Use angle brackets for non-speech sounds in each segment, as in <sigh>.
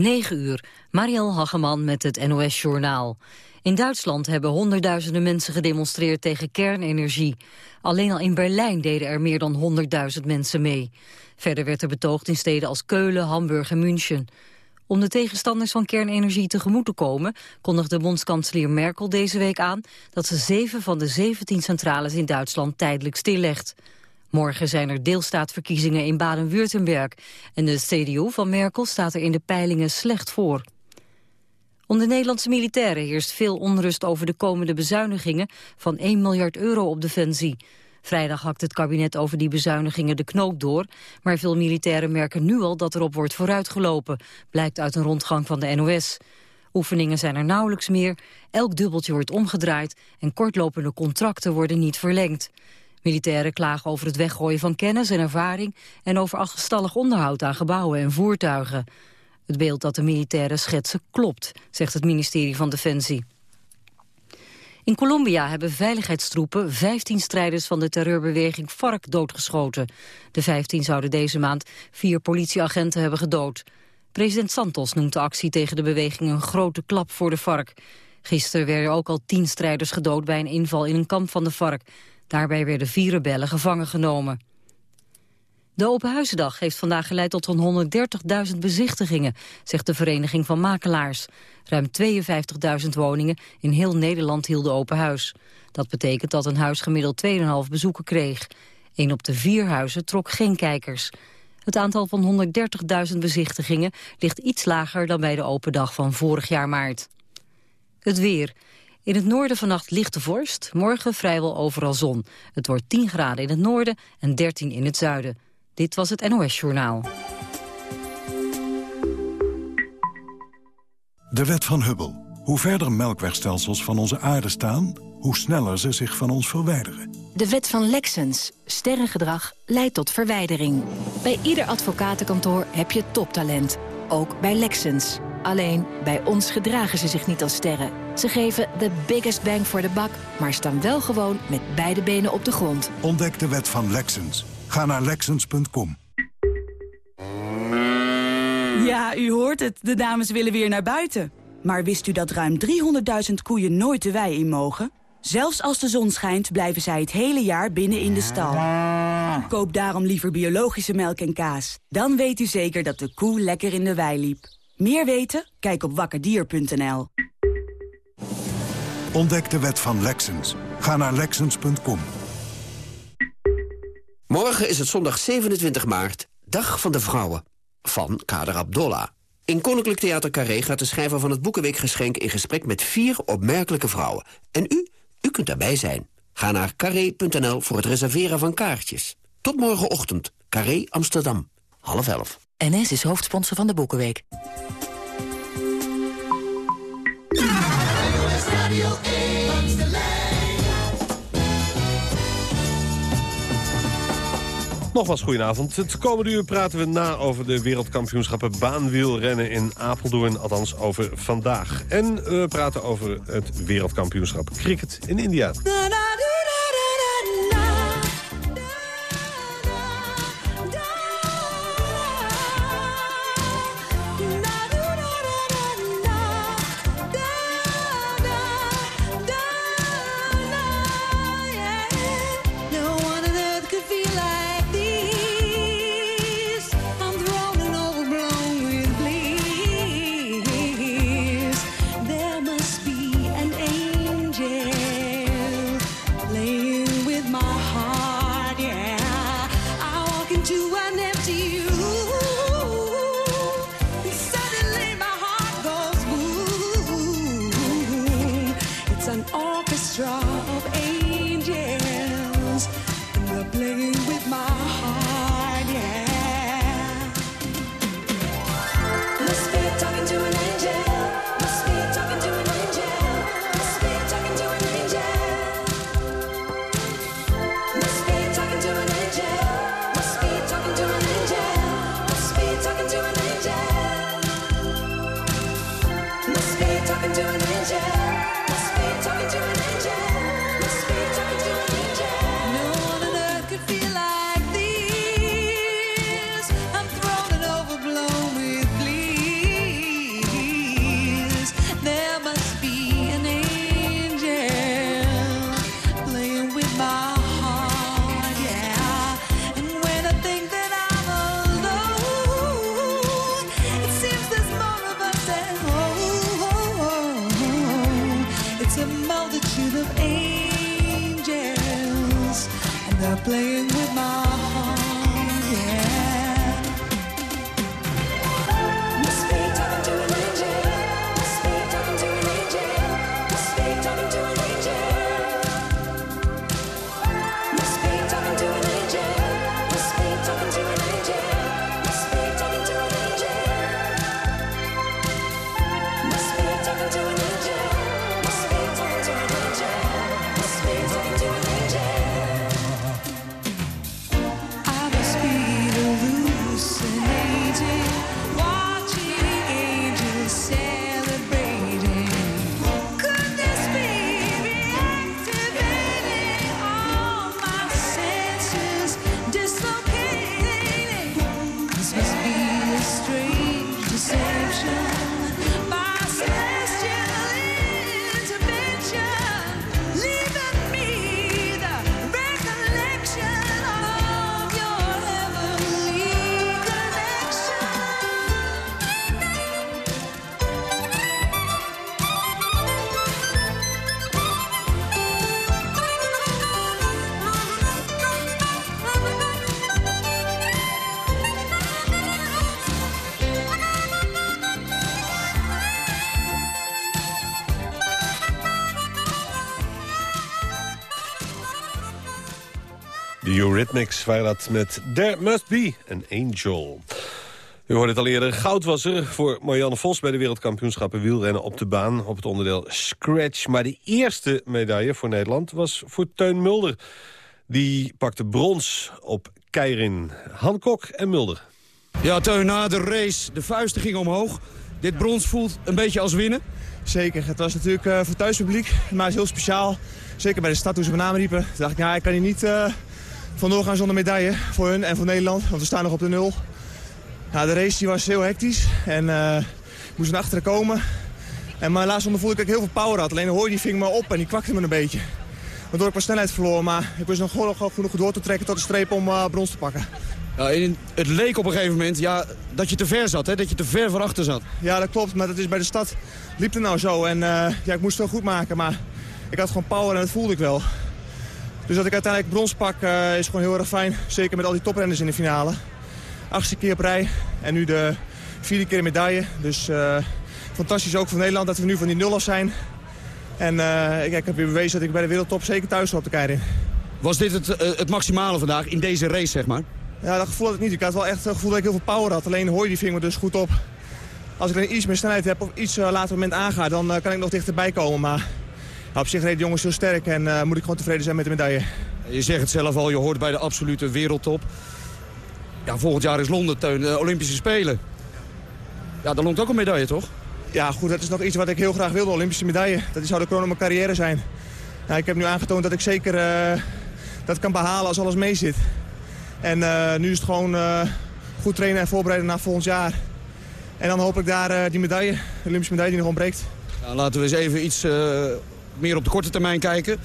9 uur, Mariel Hageman met het NOS Journaal. In Duitsland hebben honderdduizenden mensen gedemonstreerd tegen kernenergie. Alleen al in Berlijn deden er meer dan 100.000 mensen mee. Verder werd er betoogd in steden als Keulen, Hamburg en München. Om de tegenstanders van kernenergie tegemoet te komen... kondigde bondskanselier Merkel deze week aan... dat ze zeven van de 17 centrales in Duitsland tijdelijk stillegt. Morgen zijn er deelstaatverkiezingen in Baden-Württemberg... en de CDU van Merkel staat er in de peilingen slecht voor. Onder de Nederlandse militairen heerst veel onrust over de komende bezuinigingen van 1 miljard euro op defensie. Vrijdag hakt het kabinet over die bezuinigingen de knoop door, maar veel militairen merken nu al dat erop wordt vooruitgelopen, blijkt uit een rondgang van de NOS. Oefeningen zijn er nauwelijks meer, elk dubbeltje wordt omgedraaid en kortlopende contracten worden niet verlengd. Militairen klagen over het weggooien van kennis en ervaring en over achterstallig onderhoud aan gebouwen en voertuigen. Het beeld dat de militairen schetsen klopt, zegt het ministerie van Defensie. In Colombia hebben veiligheidstroepen 15 strijders van de terreurbeweging FARC doodgeschoten. De 15 zouden deze maand vier politieagenten hebben gedood. President Santos noemt de actie tegen de beweging een grote klap voor de FARC. Gisteren werden ook al tien strijders gedood bij een inval in een kamp van de FARC. Daarbij werden vier rebellen gevangen genomen. De Openhuizendag heeft vandaag geleid tot zo'n 130.000 bezichtigingen, zegt de Vereniging van Makelaars. Ruim 52.000 woningen in heel Nederland hielden open huis. Dat betekent dat een huis gemiddeld 2,5 bezoeken kreeg. Een op de vier huizen trok geen kijkers. Het aantal van 130.000 bezichtigingen ligt iets lager dan bij de open dag van vorig jaar maart. Het weer. In het noorden vannacht lichte vorst, morgen vrijwel overal zon. Het wordt 10 graden in het noorden en 13 in het zuiden. Dit was het NOS Journaal. De wet van Hubble. Hoe verder melkwegstelsels van onze aarde staan... hoe sneller ze zich van ons verwijderen. De wet van Lexens. Sterrengedrag leidt tot verwijdering. Bij ieder advocatenkantoor heb je toptalent. Ook bij Lexens. Alleen, bij ons gedragen ze zich niet als sterren. Ze geven de biggest bang voor de bak, maar staan wel gewoon met beide benen op de grond. Ontdek de wet van Lexens. Ga naar Lexens.com. Ja, u hoort het. De dames willen weer naar buiten. Maar wist u dat ruim 300.000 koeien nooit de wei in mogen? Zelfs als de zon schijnt, blijven zij het hele jaar binnen in de stal. Koop daarom liever biologische melk en kaas. Dan weet u zeker dat de koe lekker in de wei liep. Meer weten? Kijk op wakkerdier.nl. Ontdek de wet van Lexens. Ga naar Lexens.com. Morgen is het zondag 27 maart, Dag van de Vrouwen, van Kader Abdollah. In Koninklijk Theater Carré gaat de schrijver van het Boekenweekgeschenk... in gesprek met vier opmerkelijke vrouwen. En u? U kunt daarbij zijn. Ga naar carré.nl voor het reserveren van kaartjes. Tot morgenochtend, Carré Amsterdam, half elf. NS is hoofdsponsor van de Boekenweek. Nogmaals goedenavond. Het komende uur praten we na over de wereldkampioenschappen baanwielrennen in Apeldoorn. Althans over vandaag. En we praten over het wereldkampioenschap cricket in India. Eurythmics waren dat met There Must Be an Angel. U hoorde het al eerder. Goud was er voor Marianne Vos bij de wereldkampioenschappen wielrennen op de baan op het onderdeel Scratch. Maar de eerste medaille voor Nederland was voor Teun Mulder. Die pakte brons op Keirin. Hancock en Mulder. Ja, Teun, na de race, de vuisten gingen omhoog. Dit brons voelt een beetje als winnen. Zeker, het was natuurlijk uh, voor thuispubliek, maar het is heel speciaal. Zeker bij de stad toen ze mijn naam riepen. Toen dacht ik, ja, ik kan hier niet uh, vandoor gaan zonder medaille voor hun en voor Nederland. Want we staan nog op de nul. Ja, de race die was heel hectisch en uh, ik moest naar achteren komen. En laatste ronde voelde ik dat ik heel veel power had. Alleen de hooi die ving me op en die kwakte me een beetje. Waardoor ik wat snelheid verloor, maar ik was nog gewoon genoeg door te trekken tot de streep om uh, brons te pakken. Ja, in, het leek op een gegeven moment ja, dat je te ver zat, hè? dat je te ver van achter zat. Ja, dat klopt, maar dat is bij de stad liep het nou zo. En uh, ja, ik moest het wel goed maken, maar ik had gewoon power en dat voelde ik wel. Dus dat ik uiteindelijk brons pak uh, is gewoon heel erg fijn. Zeker met al die toprenners in de finale. Achtste keer op rij en nu de vierde keer medaille. Dus uh, fantastisch ook voor Nederland dat we nu van die nul af zijn. En uh, ik, ik, heb weer bewezen dat ik bij de wereldtop zeker thuis hoor op de Keirin. Was dit het, het maximale vandaag in deze race, zeg maar? Ja, dat gevoel had ik niet. Ik had wel echt het gevoel dat ik heel veel power had. Alleen hooi die ving me dus goed op. Als ik dan iets meer snelheid heb of iets later moment aanga, dan kan ik nog dichterbij komen. Maar op zich reden de jongens heel sterk en uh, moet ik gewoon tevreden zijn met de medaille. Je zegt het zelf al, je hoort bij de absolute wereldtop. Ja, volgend jaar is Londen, Teun, de Olympische Spelen. Ja, dan longt ook een medaille, toch? Ja, goed, dat is nog iets wat ik heel graag wilde, Olympische medaille. Dat zou de kroon op mijn carrière zijn. Ja, ik heb nu aangetoond dat ik zeker dat kan behalen als alles mee zit. En uh, nu is het gewoon uh, goed trainen en voorbereiden naar volgend jaar. En dan hoop ik daar die medaille, de Olympische medaille die nog ontbreekt. Nou, laten we eens even iets meer op de korte termijn kijken.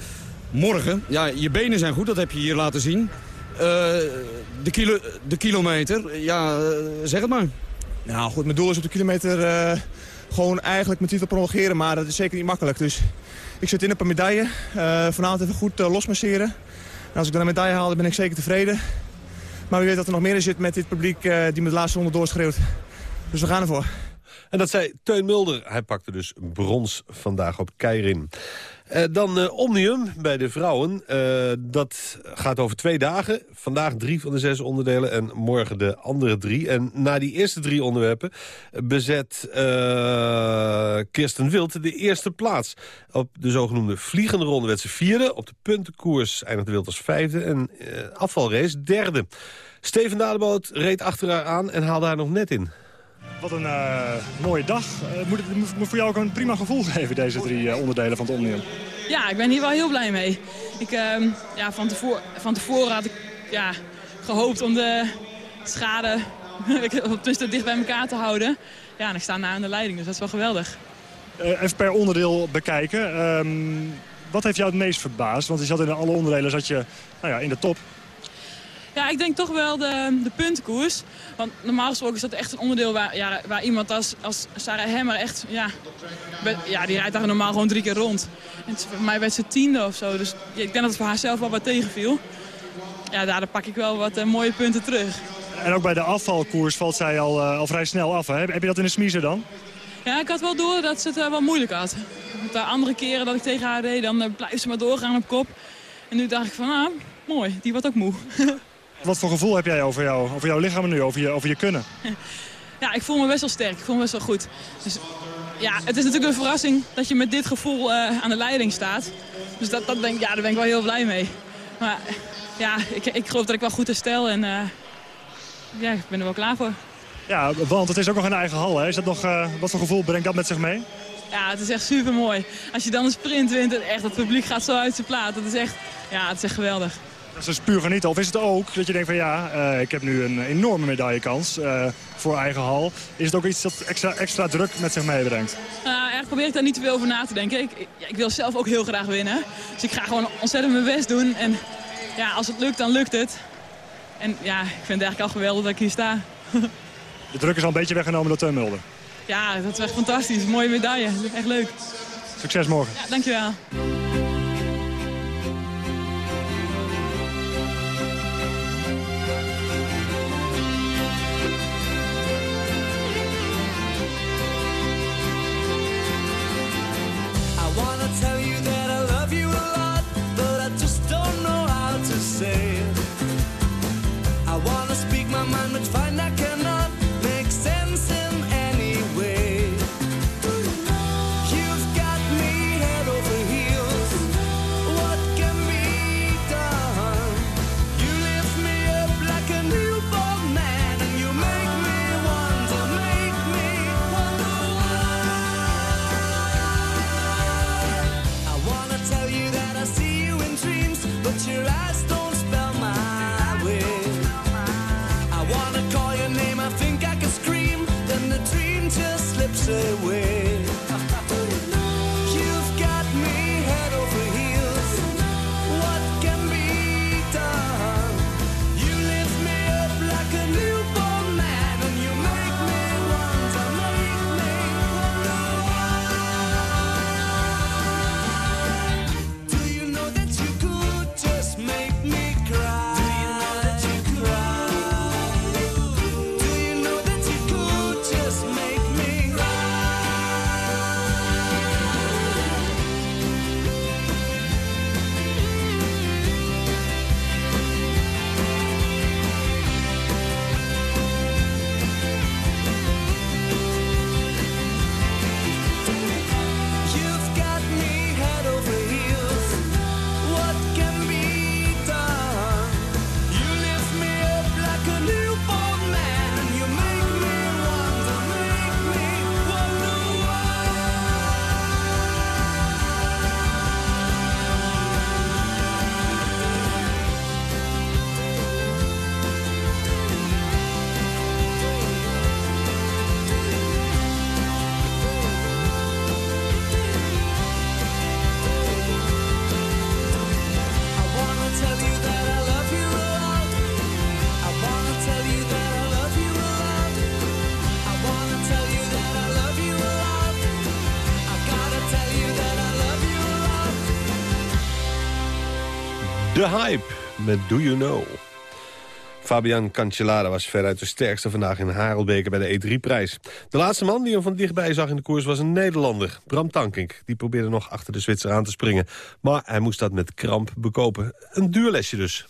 Morgen, ja, je benen zijn goed, dat heb je hier laten zien. de, kilo, de kilometer, ja, zeg het maar. Nou goed, mijn doel is op de kilometer gewoon eigenlijk mijn titel prolongeren. Maar dat is zeker niet makkelijk. Dus ik zit in op een medaille. vanavond even goed losmasseren. En als ik dan een medaille haal, dan ben ik zeker tevreden. Maar wie weet dat er nog meer in zit met dit publiek die met de laatste ronde doorschreeuwt. Dus we gaan ervoor. En dat zei Teun Mulder. Hij pakte dus brons vandaag op Keirin. Uh, dan uh, Omnium bij de vrouwen. Uh, dat gaat over twee dagen. Vandaag drie van de zes onderdelen en morgen de andere drie. En na die eerste drie onderwerpen bezet Kirsten Wild de eerste plaats. Op de zogenoemde vliegende ronde werd ze vierde. Op de puntenkoers eindigde Wild als vijfde. En afvalrace derde. Steven Dadeboot reed achter haar aan en haalde haar nog net in. Wat een uh, mooie dag. Uh, moet het moet voor jou ook een prima gevoel geven, deze drie uh, onderdelen van het Omnium? Ja, ik ben hier wel heel blij mee. Ik, ehm, ja, van, tevoren, van tevoren had ik ja, gehoopt om de schade <laughs> tussen dicht bij elkaar te houden. Ja, en ik sta na aan de leiding, dus dat is wel geweldig. even per onderdeel bekijken. Um, wat heeft jou het meest verbaasd? Want je zat in alle onderdelen zat je, nou ja, in de top. Ja, ik denk toch wel de, de puntenkoers. Want normaal gesproken is dat echt een onderdeel waar, ja, waar iemand als, als Sarah Hemmer echt... Ja, ja, die rijdt daar normaal gewoon drie keer rond. En voor mij werd ze tiende of zo. Dus ik denk dat het voor haar zelf wel wat tegenviel. ja, daar pak ik wel wat mooie punten terug. En ook bij de afvalkoers valt zij al, al vrij snel af. Hè? Heb je dat in de smiezen dan? Ja, ik had wel door dat ze het wel moeilijk had. De andere keren dat ik tegen haar deed, dan blijft ze maar doorgaan op kop. En nu dacht ik van, ah, mooi, die wordt ook moe. <laughs> Wat voor gevoel heb jij over, jou, over jouw lichaam nu, over je, over je kunnen? <laughs> Ja, ik voel me best wel sterk. Ik voel me best wel goed. Dus ja, het is natuurlijk een verrassing dat je met dit gevoel uh, aan de leiding staat. Dus dat, dat denk, ja, daar ben ik wel heel blij mee. Maar ja, ik, ik geloof dat ik wel goed herstel en uh, ja, ik ben er wel klaar voor. Ja, want het is ook nog een eigen hal. Hè? Is dat nog, uh, wat voor gevoel brengt dat met zich mee? Ja, het is echt super mooi. Als je dan een sprint wint en echt het publiek gaat zo uit zijn plaat. Dat is echt, ja, het is echt geweldig. Dat is dus puur genieten. Of is het ook dat je denkt van ja, uh, ik heb nu een enorme medaillekans uh, voor eigen hal. Is het ook iets dat extra, extra druk met zich meebrengt? Uh, erg probeer ik daar niet te veel over na te denken. Ik, ik, ik, wil zelf ook heel graag winnen. Dus ik ga gewoon ontzettend mijn best doen. En ja, als het lukt, dan lukt het. En ja, ik vind het eigenlijk al geweldig dat ik hier sta. <laughs> De druk is al een beetje weggenomen door Teun Mulder. Ja, dat is echt fantastisch. Mooie medaille. Echt leuk. Succes morgen. Ja, dankjewel. Hype met Do You Know. Fabian Cancellara was veruit de sterkste vandaag in Harelbeke bij de E3-prijs. De laatste man die hem van dichtbij zag in de koers was een Nederlander, Bram Tankink. Die probeerde nog achter de Zwitser aan te springen. Maar hij moest dat met kramp bekopen. Een duur lesje dus.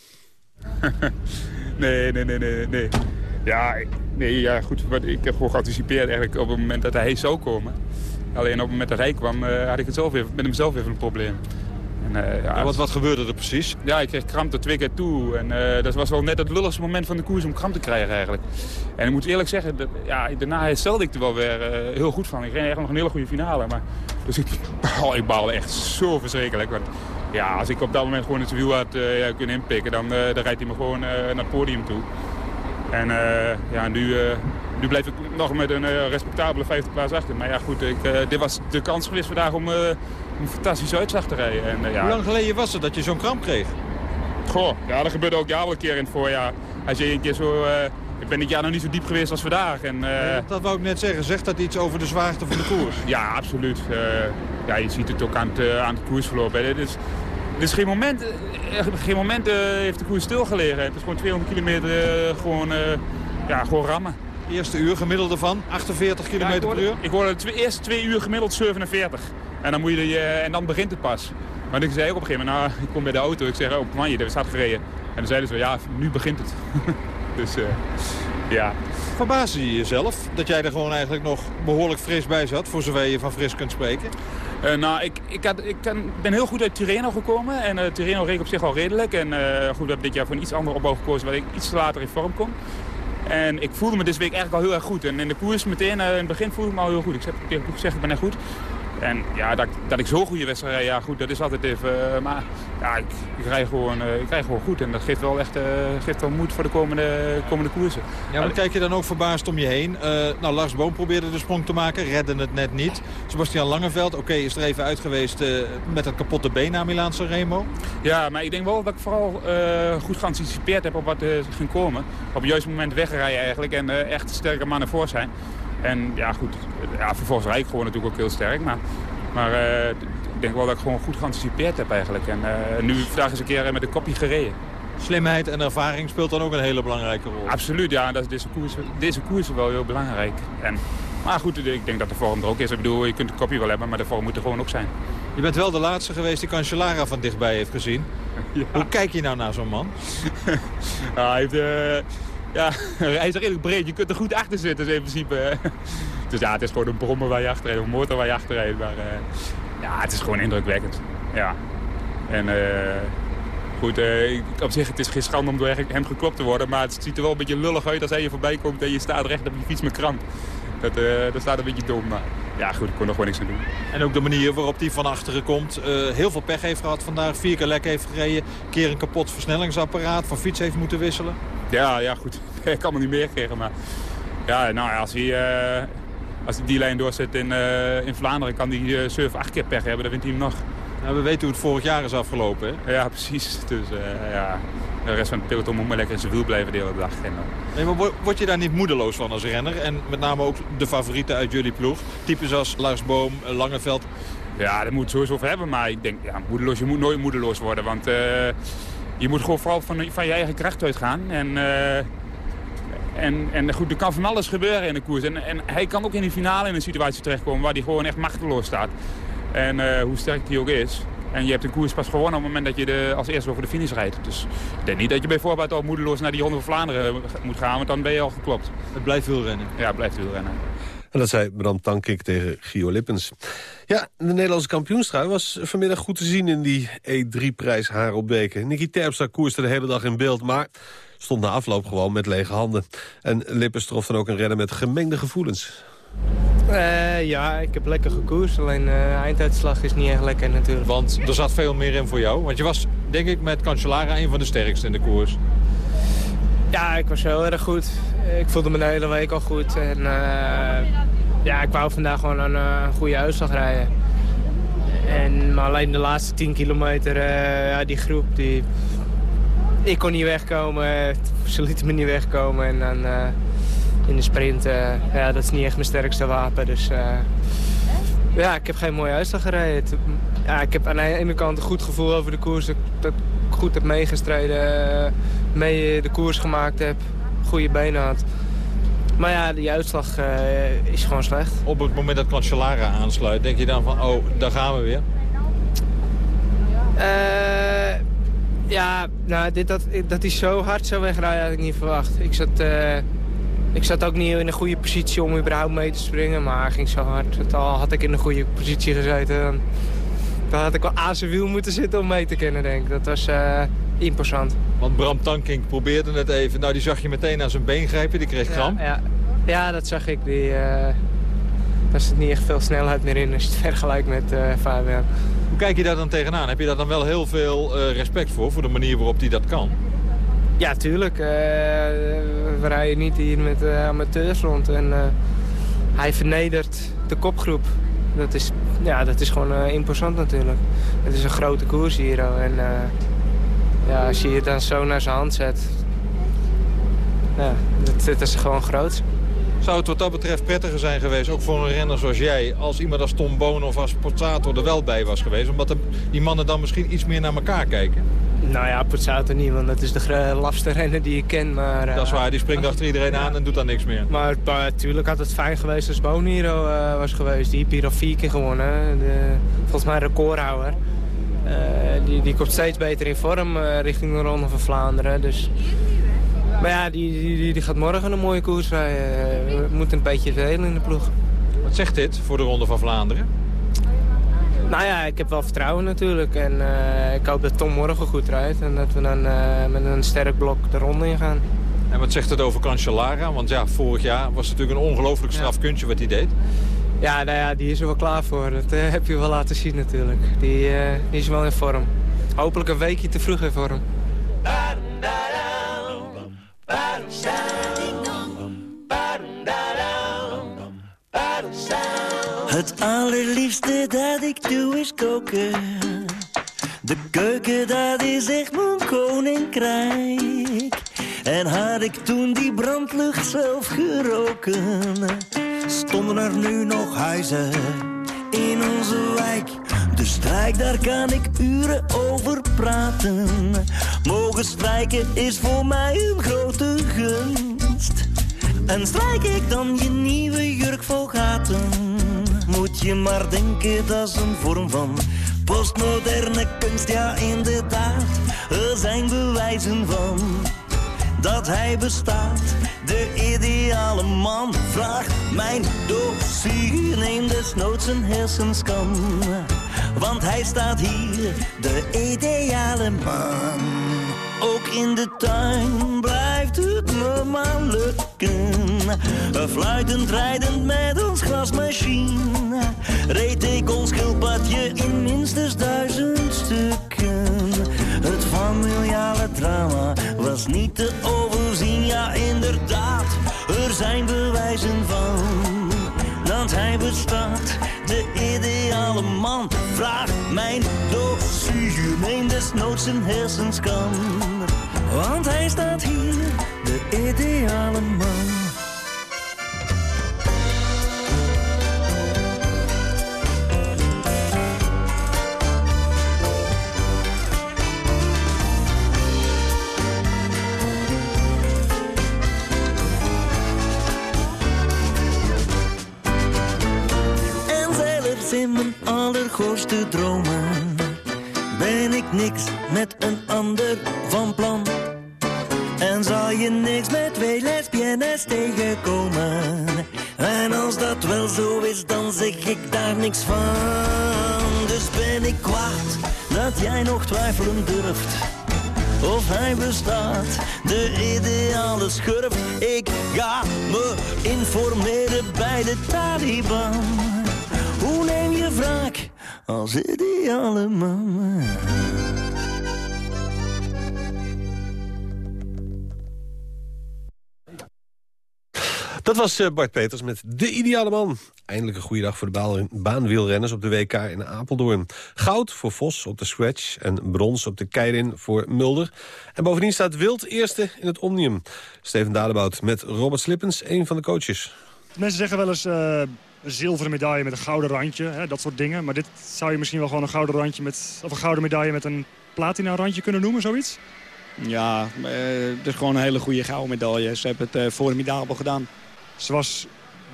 <laughs> nee, nee, nee, nee, nee. Ja, nee, ja goed, ik heb gewoon geanticipeerd eigenlijk op het moment dat hij zou komen. Alleen op het moment dat hij kwam, uh, had ik het zelf even, met hemzelf even een probleem. En, ja, wat, wat gebeurde er precies? Ja, ik kreeg kramp twee keer toe. En uh, dat was wel net het lulligste moment van de koers om kramp te krijgen eigenlijk. En ik moet eerlijk zeggen, dat, ja, daarna herstelde ik er wel weer uh, heel goed van. Ik reed echt nog een hele goede finale. Maar, dus ik, <laughs> oh, ik baalde echt zo verschrikkelijk. Want, ja, als ik op dat moment gewoon het wiel had ja, kunnen inpikken, dan, dan rijdt hij me gewoon naar het podium toe. En ja, nu, nu bleef ik nog met een respectabele vijfde plaats achter. Maar ja, goed, ik, dit was de kans geweest vandaag om een fantastische uitslag te rijden. En, ja. Hoe lang geleden was het dat je zo'n kramp kreeg? Goh, ja, dat gebeurde ook een keer in het voorjaar. Als je een keer zo... Ik ben dit jaar nog niet zo diep geweest als vandaag. En, uh, dat wou ik net zeggen. Zegt dat iets over de zwaarte van de koers? ja, absoluut. Uh, ja, je ziet het ook aan het, aan het koersverloop. Hè. Dit is, Dus geen moment, eh, geen moment uh, heeft de koers stilgelegen. Het is gewoon 200 kilometer gewoon, ja, gewoon rammen. Eerste uur gemiddelde van 48 km per uur? Ik hoorde de eerste twee uur gemiddeld 47. En dan, moet je, uh, en dan begint het pas. Maar ik zei ook op een gegeven moment, nou, ik kom bij de auto. Ik zeg, oh man, je staat gereden. En dan zeiden ze, ja, nu begint het. <laughs> dus uh, ja. Verbaasde je jezelf dat jij er gewoon eigenlijk nog behoorlijk fris bij zat... voor zover je van fris kunt spreken? Uh, nou, ik, ik, had, ik ben heel goed uit Tirreno gekomen. En uh, Tirreno reed op zich al redelijk. En goed, we hebben dit jaar voor een iets andere opbouw gekozen... waar ik iets later in vorm kom. En ik voelde me deze week eigenlijk al heel erg goed. En in de koers meteen, in het begin voelde ik me al heel goed. Ik heb gezegd, ik ben echt goed. En ja, dat, dat ik zo'n goede wedstrijd rijd, ja goed, dat is altijd even... Uh, maar ja, ik, ik, rij gewoon, uh, ik rij gewoon goed en dat geeft wel echt uh, geeft wel moed voor de komende, komende koersen. Ja, maar kijk je dan ook verbaasd om je heen? nou, Lars Boom probeerde de sprong te maken, redde het net niet. Sebastian Langeveld, oké, is er even uit geweest met een kapotte been aan Milaanse Remo. Ja, maar ik denk wel dat ik vooral goed geanticipeerd heb op wat er ging komen. Op het juiste moment wegrijden eigenlijk en echt sterke mannen voor zijn. En ja, goed, ja, vervolgens rijd ik gewoon natuurlijk ook heel sterk. Maar, maar uh, ik denk wel dat ik gewoon goed geanticipeerd heb eigenlijk. En uh, nu vandaag eens een keer met de kopje gereden. Slimheid en ervaring speelt dan ook een hele belangrijke rol. Absoluut, ja. Dat is deze, koers, deze koers is wel heel belangrijk. En, maar goed, ik denk dat de vorm er ook is. Ik bedoel, je kunt de kopje wel hebben, maar de vorm moet er gewoon ook zijn. Je bent wel de laatste geweest die Cancellara van dichtbij heeft gezien. <laughs> Ja. Hoe kijk je nou naar zo'n man? ja, <laughs> hij heeft... Uh, ja, <laughs> hij is redelijk breed. Je kunt er goed achter zitten, in principe. <laughs> Dus ja, het is gewoon een brommer waar je achter rijdt, een motor waar je achter rijdt. Maar uh, ja, het is gewoon indrukwekkend. Ja. En uh, goed, uh, op zich, het is geen schande om door hem geklopt te worden. Maar het ziet er wel een beetje lullig uit als hij je voorbij komt en je staat recht op je fiets met kramp. Dat, dat staat een beetje dom, maar ja goed, ik kon er gewoon niks aan doen. En ook de manier waarop hij van achteren komt. heel veel pech heeft gehad vandaag, vier keer lek heeft gereden. Een keer een kapot versnellingsapparaat, van fiets heeft moeten wisselen. Ja, ja goed. <laughs> ik kan me niet meer krijgen, maar ja, nou, als hij, uh, als hij die lijn doorzet in, uh, in Vlaanderen, kan hij uh, 7, 8 keer pech hebben. Dan wint hij hem nog. Nou, we weten hoe het vorig jaar is afgelopen, hè? Ja, precies. Dus ja, de rest van het peloton moet maar lekker in zijn wiel blijven de hele dag. En, nee, maar word je daar niet moedeloos van als renner? En met name ook de favorieten uit jullie ploeg. Types als Lars Boom, Langeveld. Ja, daar moet het sowieso voor hebben. Maar ik denk, ja, moedeloos, je moet nooit moedeloos worden. Want je moet gewoon vooral van, van je eigen kracht uitgaan. En, uh, en, en goed, er kan van alles gebeuren in de koers. En, en hij kan ook in die finale in een situatie terechtkomen waar hij gewoon echt machteloos staat. En uh, hoe sterk hij ook is. En je hebt een koers pas gewonnen op het moment dat je de, als eerste over de finish rijdt. Dus ik denk niet dat je bijvoorbeeld al moedeloos naar die Ronde van Vlaanderen moet gaan, want dan ben je al geklopt. Het blijft wielrennen. Ja, het blijft wielrennen. En dat zei Bram Tankink tegen Gio Lippens. Ja, de Nederlandse kampioenstrui was vanmiddag goed te zien in die E3-prijs Harelbeke. Nicky Terpstra koerste de hele dag in beeld, maar stond na afloop gewoon met lege handen. En Lippens trof dan ook een redder met gemengde gevoelens. Uh, ja, ik heb lekker gekoerst. Alleen uh, einduitslag is niet echt lekker natuurlijk. Want er zat veel meer in voor jou. Want je was, denk ik, met Cancellara een van de sterkste in de koers. Ja, ik was heel erg goed. Ik voelde me de hele week al goed. En uh, ja, ik wou vandaag gewoon een, een goede uitslag rijden. En, maar alleen de laatste 10 kilometer, ja, die groep, die, ik kon niet wegkomen. <laughs> Ze lieten me niet wegkomen. En dan in de sprint, uh, ja, dat is niet echt mijn sterkste wapen. Dus uh, ja, ik heb geen mooie uitslag gereden. Ja, ik heb aan de ene kant een goed gevoel over de koers. Dat, ik goed heb meegestreden, uh, mee de koers gemaakt heb. Goede benen had. Maar ja, die uitslag is gewoon slecht. Op het moment dat Cancellara aansluit, denk je dan van, oh, daar gaan we weer? ja, nou, dit, dat, dat hij zo hard zou wegrijden had ik niet verwacht. Ik zat ik zat ook niet in een goede positie om überhaupt mee te springen. Maar hij ging zo hard. Al had ik in een goede positie gezeten. Dan, dan had ik wel aan zijn wiel moeten zitten om mee te kunnen, denk ik. Dat was uh, imposant. Want Bram Tankink probeerde het even. Nou, die zag je meteen aan zijn been grijpen. Die kreeg kramp. Ja, ja. ja dat zag ik. Die, uh, daar zit niet echt veel snelheid meer in als je het <laughs> vergelijkt met uh, Fabian. Hoe kijk je daar dan tegenaan? Heb je daar dan wel heel veel respect voor? Voor de manier waarop hij dat kan? Ja, tuurlijk. Uh, we rijden niet hier met uh, amateurs rond. En uh, hij vernedert de kopgroep. Dat is, ja, dat is gewoon imposant natuurlijk. Het is een grote koers hier. En ja, als je het dan zo naar zijn hand zet... Dat, dat is gewoon groot. Zou het wat dat betreft prettiger zijn geweest, ook voor een renner zoals jij... als iemand als Tom Boon of als Pozzato er wel bij was geweest? Omdat de, die mannen dan misschien iets meer naar elkaar kijken? Nou ja, Pozzato niet, want dat is de lafste renner die ik ken. Maar, dat is waar, die springt achter iedereen aan en doet dan niks meer. Maar natuurlijk had het fijn geweest als Boon hier uh, was geweest. Die heeft hier al vier keer gewonnen. De, volgens mij recordhouder. Uh, die, die komt steeds beter in vorm richting de Ronde van Vlaanderen. Dus maar ja, die, die, die gaat morgen een mooie koers rijden. We moeten een beetje verdelen in de ploeg. Wat zegt dit voor de Ronde van Vlaanderen? Nou ja, ik heb wel vertrouwen natuurlijk. En uh, ik hoop dat Tom morgen goed rijdt. En dat we dan uh, met een sterk blok de ronde in gaan. En wat zegt het over Cancellara? Want ja, vorig jaar was het natuurlijk een ongelooflijk straf kunstje wat hij deed. Ja, nou ja, die is er wel klaar voor. Dat uh, heb je wel laten zien natuurlijk. Die, die is wel in vorm. Hopelijk een weekje te vroeg in vorm. Het allerliefste dat ik doe is koken. De keuken, dat is echt mijn koninkrijk. En had ik toen die brandlucht zelf geroken... stonden er nu nog huizen in onze wijk. De strijk, daar kan ik uren over praten. Mogen strijken is voor mij een grote gunst. En strijk ik dan je nieuwe jurk vol gaten je maar denken dat is een vorm van postmoderne kunst. Ja, inderdaad, er zijn bewijzen van dat hij bestaat. De ideale man vraagt mijn dossier. Neem desnoods een hersenscan, want hij staat hier, de ideale man. Ook in de tuin blijft het me lukken. Fluitend rijdend met ons grasmachine. Reed ik ons schildpadje in minstens duizend stukken. Het familiale drama was niet te overzien. Ja, inderdaad, er zijn bewijzen van dat hij bestaat. De ideale man vraagt mijn dossier. Neem desnoods een hersenscan. Want hij staat hier, de ideale man. in mijn allergrootste dromen ben ik niks met een van. Dus ben ik kwaad dat jij nog twijfelen durft. Of hij bestaat, de ideale schurft. Ik ga me informeren bij de Taliban. Hoe neem je wraak als ideale mama? Dat was uh, Bart Peters met De Ideale Man. Eindelijk een goede dag voor de baanwielrenners op de WK in Apeldoorn. Goud voor Vos op de Scratch en brons op de Keirin voor Mulder. En bovendien staat Wild eerste in het Omnium. Steven Dadebout met Robert Slippens, een van de coaches. Mensen zeggen wel eens... Uh een zilveren medaille met een gouden randje. Hè, dat soort dingen. Maar dit zou je misschien wel gewoon een gouden randje met... of een gouden medaille met een platina randje kunnen noemen, zoiets? Ja, het is gewoon een hele goede gouden medaille. Ze hebben het formidabel gedaan. Ze was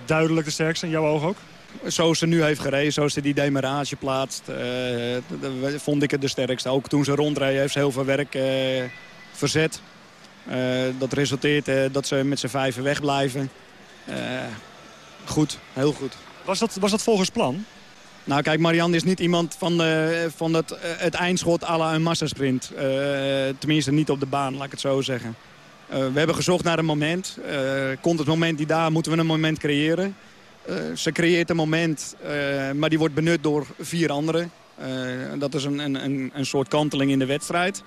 duidelijk de sterkste, in jouw oog ook? Zoals ze nu heeft gereden, zoals ze die demarage plaatst, uh, vond ik het de sterkste. Ook toen ze rondreed heeft ze heel veel werk verzet. dat resulteert dat ze met z'n vijven wegblijven. Goed, heel goed. Was dat, was dat volgens plan? Nou kijk, Marianne is niet iemand van, van het, het eindschot à la een massasprint. Tenminste niet op de baan, laat ik het zo zeggen. We hebben gezocht naar een moment. komt het moment die daar, moeten we een moment creëren. ze creëert een moment, maar die wordt benut door vier anderen. dat is een, een, een soort kanteling in de wedstrijd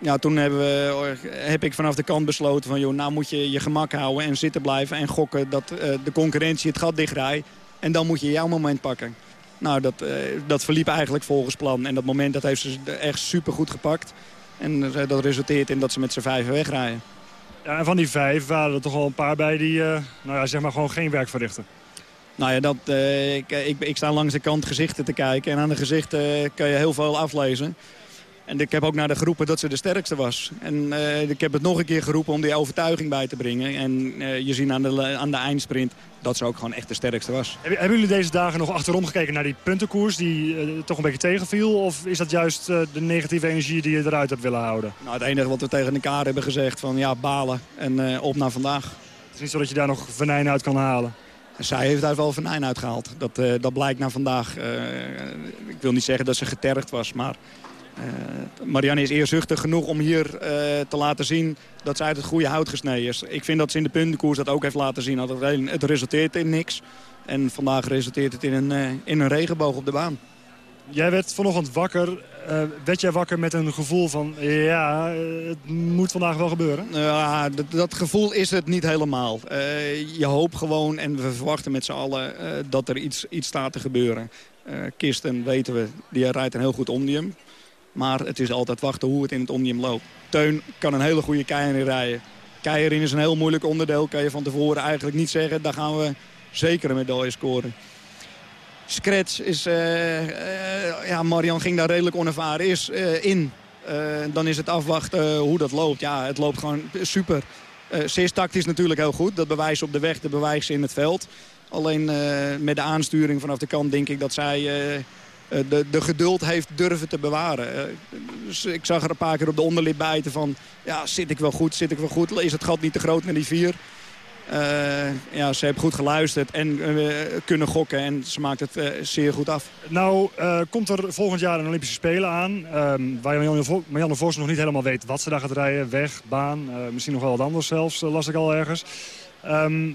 ja, toen we, heb ik vanaf de kant besloten van... Joh, nou moet je je gemak houden en zitten blijven en gokken... dat de concurrentie het gat dichtdraait. En dan moet je jouw moment pakken. Nou, dat, dat verliep eigenlijk volgens plan. En dat moment dat heeft ze echt supergoed gepakt. En uh, dat resulteert in dat ze met z'n vijven wegrijden. Ja, en van die vijf waren er toch al een paar bij die eh, nou ja, zeg maar gewoon geen werk verrichten. Nou ja, dat, eh, ik, ik, ik sta langs de kant gezichten te kijken. En aan de gezichten eh, kan je heel veel aflezen. En ik heb ook naar de geroepen dat ze de sterkste was. En eh, ik heb het nog een keer geroepen om die overtuiging bij te brengen. En eh, je ziet aan de, aan de eindsprint dat ze ook gewoon echt de sterkste was. Hebben jullie deze dagen nog achterom gekeken naar die puntenkoers die eh, toch een beetje tegenviel? Of is dat juist de negatieve energie die je eruit hebt willen houden? Nou, het enige wat we tegen elkaar hebben gezegd van ja, balen en op naar vandaag. Het is niet zo dat je daar nog venijn uit kan halen. En zij heeft daar wel venijn uitgehaald. Dat, dat blijkt naar vandaag. Ik wil niet zeggen dat ze getergd was, maar... eh, Marianne is eerzuchtig genoeg om hier eh, te laten zien dat ze uit het goede hout gesneden is. Ik vind dat ze in de puntenkoers dat ook heeft laten zien. Dat het, resulteert in niks. En vandaag resulteert het in een, eh, in een regenboog op de baan. Jij werd vanochtend wakker. Eh, werd jij wakker met een gevoel van... ja, het moet vandaag wel gebeuren? Ja, dat, dat gevoel is het niet helemaal. Je hoopt gewoon en we verwachten met z'n allen dat er iets, iets staat te gebeuren. Kirsten, weten we, die rijdt een heel goed omnium. Maar het is altijd wachten hoe het in het omnium loopt. Teun kan een hele goede keiering rijden. Keiering is een heel moeilijk onderdeel. Kan je van tevoren eigenlijk niet zeggen. Daar gaan we zeker een medaille scoren. Scratch is... eh, eh, ja, Marian ging daar redelijk onervaren is, eh, in. Dan is het afwachten hoe dat loopt. Ja, het loopt gewoon super. Eh, ze is tactisch natuurlijk heel goed. Dat bewijst ze op de weg, dat bewijst ze in het veld. Alleen met de aansturing vanaf de kant denk ik dat zij de, de geduld heeft durven te bewaren. Eh, dus ik zag er een paar keer op de onderlip bijten van... ja, zit ik wel goed, zit ik wel goed? Is het gat niet te groot naar die vier? Eh, ja, ze heeft goed geluisterd en eh, kunnen gokken en ze maakt het eh, zeer goed af. Nou, eh, komt er volgend jaar een Olympische Spelen aan... ehm, waar Marianne Vo- Marianne Vos nog niet helemaal weet wat ze daar gaat rijden. Weg, baan, eh, misschien nog wel wat anders zelfs, eh, las ik al ergens. Ehm,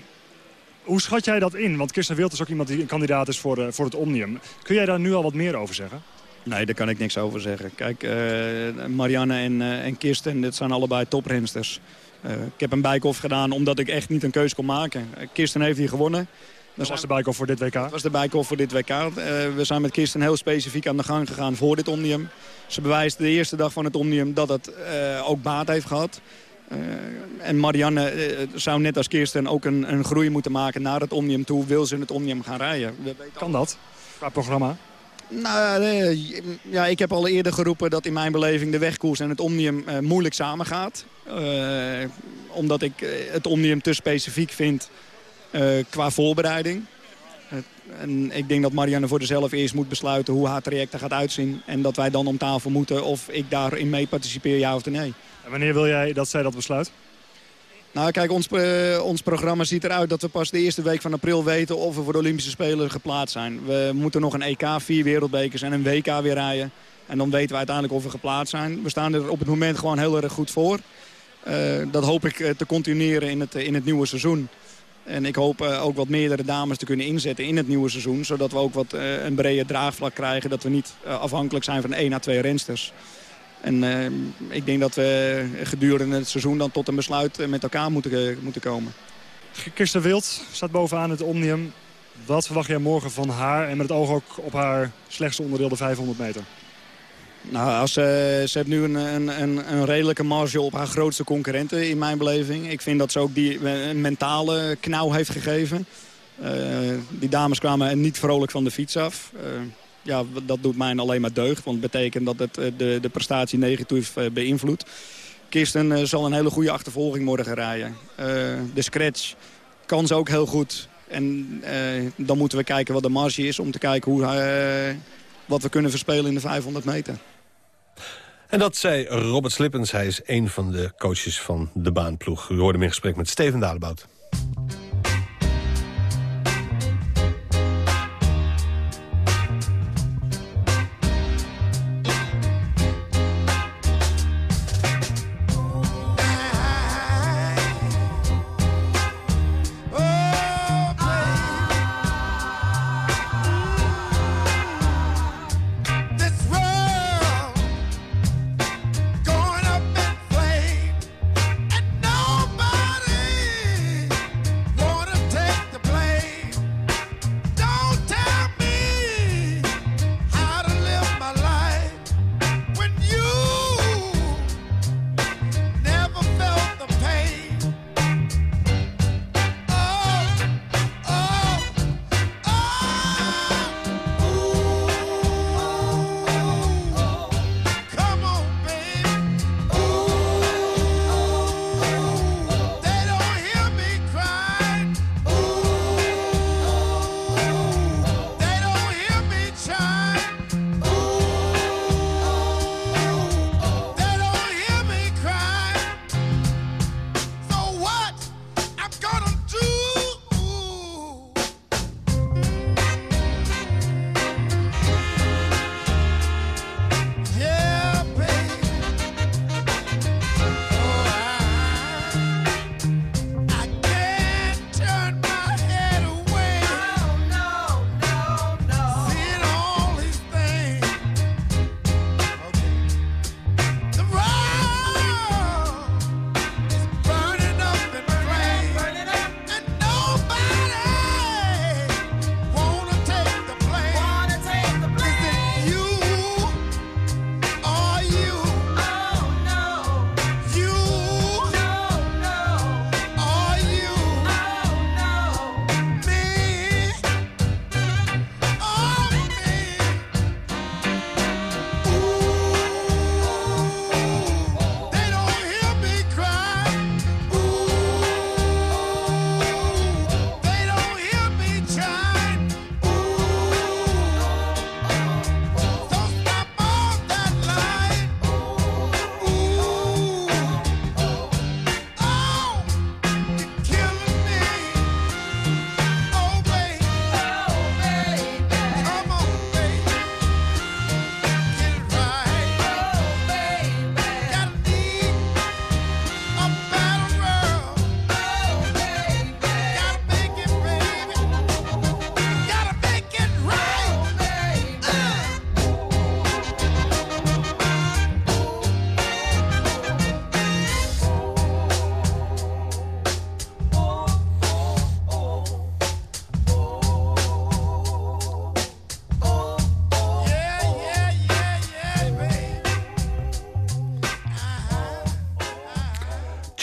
hoe schat jij dat in? Want Kirsten Wild is ook iemand die een kandidaat is voor, eh, voor het Omnium. Kun jij daar nu al wat meer over zeggen? Nee, daar kan ik niks over zeggen. Kijk, eh, Marianne en, eh, en Kirsten, dit zijn allebei toprensters. Ik heb een bijkoff gedaan omdat ik echt niet een keuze kon maken. Kirsten heeft hier gewonnen. Dat was de bijkoff voor dit WK? Dat was de bijkoff voor dit WK. We zijn met Kirsten heel specifiek aan de gang gegaan voor dit Omnium. Ze bewijst de eerste dag van het Omnium dat het ook baat heeft gehad. Eh, en Marianne eh, zou net als Kirsten ook een, een groei moeten maken naar het Omnium toe. Wil ze in het Omnium gaan rijden? Kan dat? Qua programma? nou, nee, ja, ik heb al eerder geroepen dat in mijn beleving de wegkoers en het Omnium eh, moeilijk samengaat. Eh, omdat ik eh, het Omnium te specifiek vind eh, qua voorbereiding. En ik denk dat Marianne voor zichzelf eerst moet besluiten hoe haar traject er gaat uitzien. En dat wij dan om tafel moeten of ik daarin mee participeer, ja of nee. En wanneer wil jij dat zij dat besluit? Nou, kijk, ons, eh, ons programma ziet eruit dat we pas de eerste week van april weten of we voor de Olympische Spelen geplaatst zijn. We moeten nog een EK, vier wereldbekers en een WK weer rijden. En dan weten we uiteindelijk of we geplaatst zijn. We staan er op het moment gewoon heel erg goed voor. Eh, dat hoop ik eh, te continueren in het, in het nieuwe seizoen. En ik hoop eh, ook wat meerdere dames te kunnen inzetten in het nieuwe seizoen. Zodat we ook wat eh, een breder draagvlak krijgen. Dat we niet eh, afhankelijk zijn van één à twee rensters. En ik denk dat we gedurende het seizoen dan tot een besluit met elkaar moeten, moeten komen. Kirsten Wild staat bovenaan het Omnium. Wat verwacht jij morgen van haar? En met het oog ook op haar slechtste onderdeel, de 500 meter. Nou, eh, ze heeft nu een, een, een, redelijke marge op haar grootste concurrenten in mijn beleving. Ik vind dat ze ook die eh, een mentale knauw heeft gegeven. Eh, die dames kwamen niet vrolijk van de fiets af. Ja, dat doet mij alleen maar deugd, want het betekent dat het de, de prestatie negatief beïnvloedt. Kirsten zal een hele goede achtervolging morgen rijden. De scratch kan ze ook heel goed. En dan moeten we kijken wat de marge is om te kijken hoe, wat we kunnen verspelen in de 500 meter. En dat zei Robert Slippens. Hij is een van de coaches van de baanploeg. U hoorde hem in gesprek met Steven Dadebout.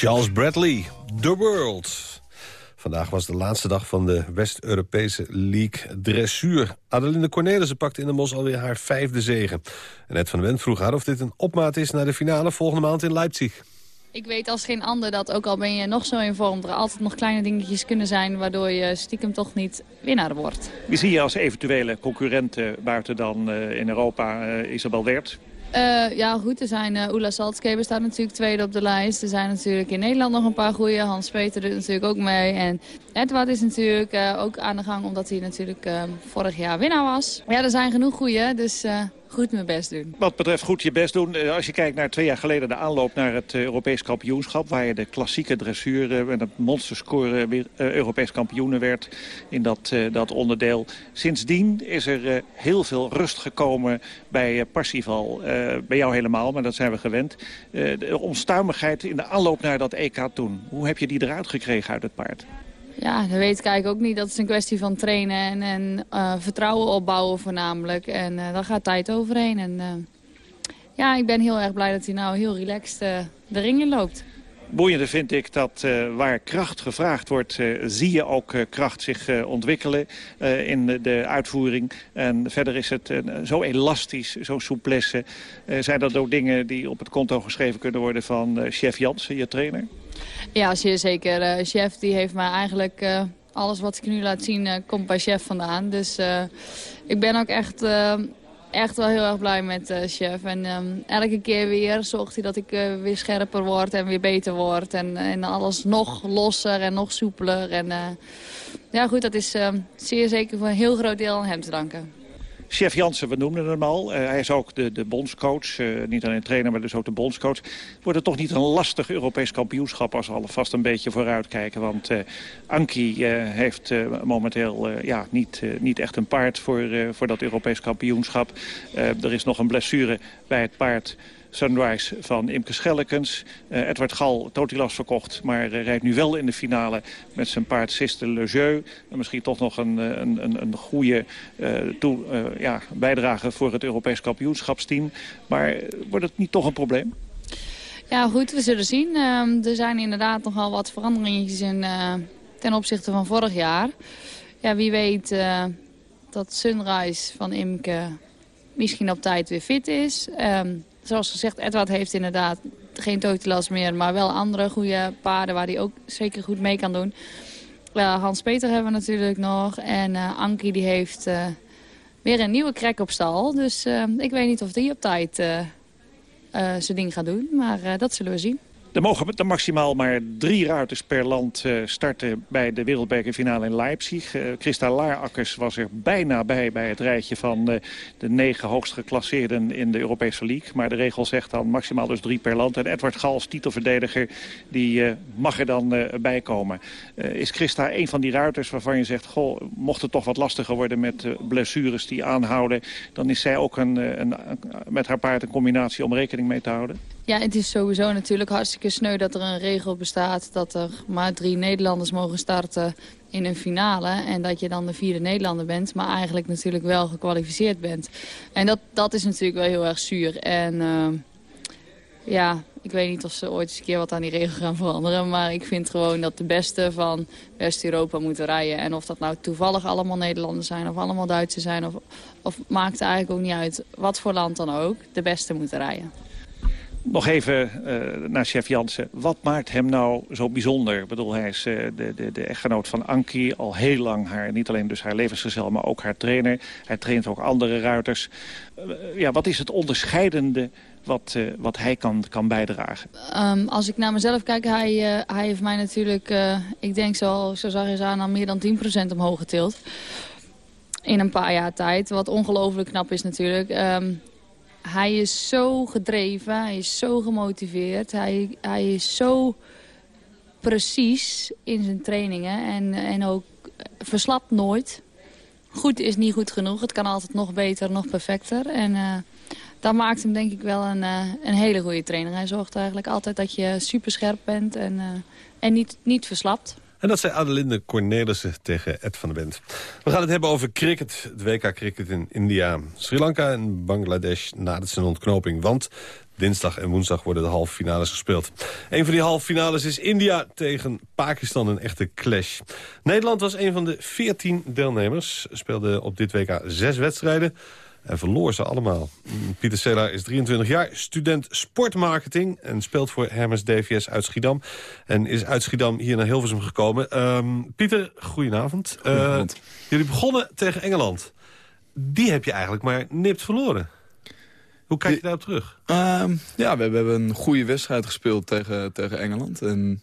Charles Bradley, The World. Vandaag was de laatste dag van de West-Europese League Dressuur. Adeline Cornelissen pakte in de Mos alweer haar vijfde zegen. En Ed van Wendt vroeg haar of dit een opmaat is naar de finale volgende maand in Leipzig. Ik weet als geen ander dat ook al ben je nog zo in vorm... er altijd nog kleine dingetjes kunnen zijn... waardoor je stiekem toch niet winnaar wordt. Wie zie je als eventuele concurrenten buiten dan uh, in Europa uh, Isabel Wert? Uh, ja, goed. Er zijn uh, Oela Salzkeber staat natuurlijk tweede op de lijst. Er zijn natuurlijk in Nederland nog een paar goede. Hans Peter doet natuurlijk ook mee. En Edward is natuurlijk uh, ook aan de gang omdat hij natuurlijk vorig jaar winnaar was. Ja, er zijn genoeg goede, dus goed mijn best doen. Wat betreft goed je best doen. Als je kijkt naar twee jaar geleden de aanloop naar het Europees kampioenschap... waar je de klassieke dressuur met het monsterscore weer Europees kampioenen werd in dat, dat onderdeel. Sindsdien is er heel veel rust gekomen bij Parsifal. bij jou helemaal, maar dat zijn we gewend. de onstuimigheid in de aanloop naar dat EK toen. Hoe heb je die eruit gekregen uit het paard? Ja, dat weet ik eigenlijk ook niet. Dat is een kwestie van trainen en, en uh, vertrouwen opbouwen voornamelijk. En uh, daar gaat tijd overheen. En uh, ja, ik ben heel erg blij dat hij nou heel relaxed de ring in loopt. Boeiende vind ik dat waar kracht gevraagd wordt, zie je ook kracht zich ontwikkelen in de, de, uitvoering. En verder is het zo elastisch, zo souplesse. zijn dat ook dingen die op het konto geschreven kunnen worden van chef Jansen, je trainer? Ja, zeer zeker. chef die heeft mij eigenlijk... alles wat ik nu laat zien komt bij chef vandaan. Dus ik ben ook echt echt wel heel erg blij met chef. En elke keer weer zorgt hij dat ik weer scherper word en weer beter word. En, en alles nog losser en nog soepeler. En ja goed, dat is zeer zeker voor een heel groot deel aan hem te danken. Chef Jansen, we noemden hem al. Uh, hij is ook de, de bondscoach. Uh, niet alleen trainer, maar dus ook de bondscoach. Wordt het toch niet een lastig Europees kampioenschap... als we alvast een beetje vooruitkijken? Want uh, Anki heeft momenteel ja, niet, niet echt een paard voor, voor dat Europees kampioenschap. er is nog een blessure bij het paard Sunrise van Imke Schellekens. Uh, Edward Gal, Totilas verkocht, maar uh, rijdt nu wel in de finale met zijn paard Siste Le Jeu. En misschien toch nog een, een, een, een goede toe, ja, bijdrage voor het Europees kampioenschapsteam. Maar wordt het niet toch een probleem? Ja, goed, we zullen zien. Uh, er zijn inderdaad nogal wat veranderingen in, ten opzichte van vorig jaar. Ja, wie weet dat Sunrise van Imke misschien op tijd weer fit is. Um, zoals gezegd, Edward heeft inderdaad geen totilas meer... maar wel andere goede paarden waar hij ook zeker goed mee kan doen. Uh, Hans-Peter hebben we natuurlijk nog. En uh, Ankie die heeft uh, weer een nieuwe krek op stal. Dus ik weet niet of die op tijd zijn ding gaat doen. Maar dat zullen we zien. Er mogen maximaal maar drie ruiters per land uh, starten bij de wereldbekerfinale in Leipzig. Uh, Christa Laarakkers was er bijna bij bij het rijtje van uh, de negen hoogst geclasseerden in de Europese League. Maar de regel zegt dan maximaal dus drie per land. En Edward Gals, titelverdediger, die mag er dan bij komen. is Christa een van die ruiters waarvan je zegt... Goh, mocht het toch wat lastiger worden met blessures die aanhouden... dan is zij ook een, een, met haar paard een combinatie om rekening mee te houden? Ja, het is sowieso natuurlijk hartstikke sneu dat er een regel bestaat... dat er maar drie Nederlanders mogen starten in een finale... en dat je dan de vierde Nederlander bent... maar eigenlijk natuurlijk wel gekwalificeerd bent. En dat, dat is natuurlijk wel heel erg zuur. En uh, ja, ik weet niet of ze ooit eens een keer wat aan die regel gaan veranderen... maar ik vind gewoon dat de beste van West-Europa moeten rijden. En of dat nou toevallig allemaal Nederlanders zijn of allemaal Duitsers zijn... of, of maakt eigenlijk ook niet uit wat voor land dan ook, de beste moeten rijden. Nog even uh, naar chef Jansen. Wat maakt hem nou zo bijzonder? Ik bedoel, hij is uh, de, de, de, echtgenoot van Ankie. Al heel lang haar, niet alleen dus haar levensgezel, maar ook haar trainer. Hij traint ook andere ruiters. Uh, ja, wat is het onderscheidende wat, wat hij kan, kan bijdragen? Um, als ik naar mezelf kijk, hij, hij heeft mij natuurlijk, ik denk zo, zo zag je aan, al meer dan 10% omhoog getild. In een paar jaar tijd, wat ongelooflijk knap is natuurlijk. Um, hij is zo gedreven, hij is zo gemotiveerd. Hij, hij is zo precies in zijn trainingen en, en ook verslapt nooit. Goed is niet goed genoeg. Het kan altijd nog beter, nog perfecter. En uh, dat maakt hem denk ik wel een, uh, een hele goede trainer. Hij zorgt eigenlijk altijd dat je super scherp bent en, en niet, niet verslapt. En dat zei Adelinde Cornelissen tegen Ed van der Bent. We gaan het hebben over cricket, het WK cricket in India. Sri Lanka en Bangladesh na zijn ontknoping. Want dinsdag en woensdag worden de halve finales gespeeld. Een van die halve finales is India tegen Pakistan, een echte clash. Nederland was een van de 14 deelnemers. Speelde op dit WK zes wedstrijden. En verloor ze allemaal. Pieter Sela is 23 jaar, student sportmarketing... en speelt voor Hermes DVS uit Schiedam. En is uit Schiedam hier naar Hilversum gekomen. Ehm, Pieter, goedenavond. Uh, Goedenavond. jullie begonnen tegen Engeland. Die heb je eigenlijk maar nipt verloren. Hoe kijk je daarop terug? Ehm, ja, we, we hebben een goede wedstrijd gespeeld tegen, tegen Engeland. En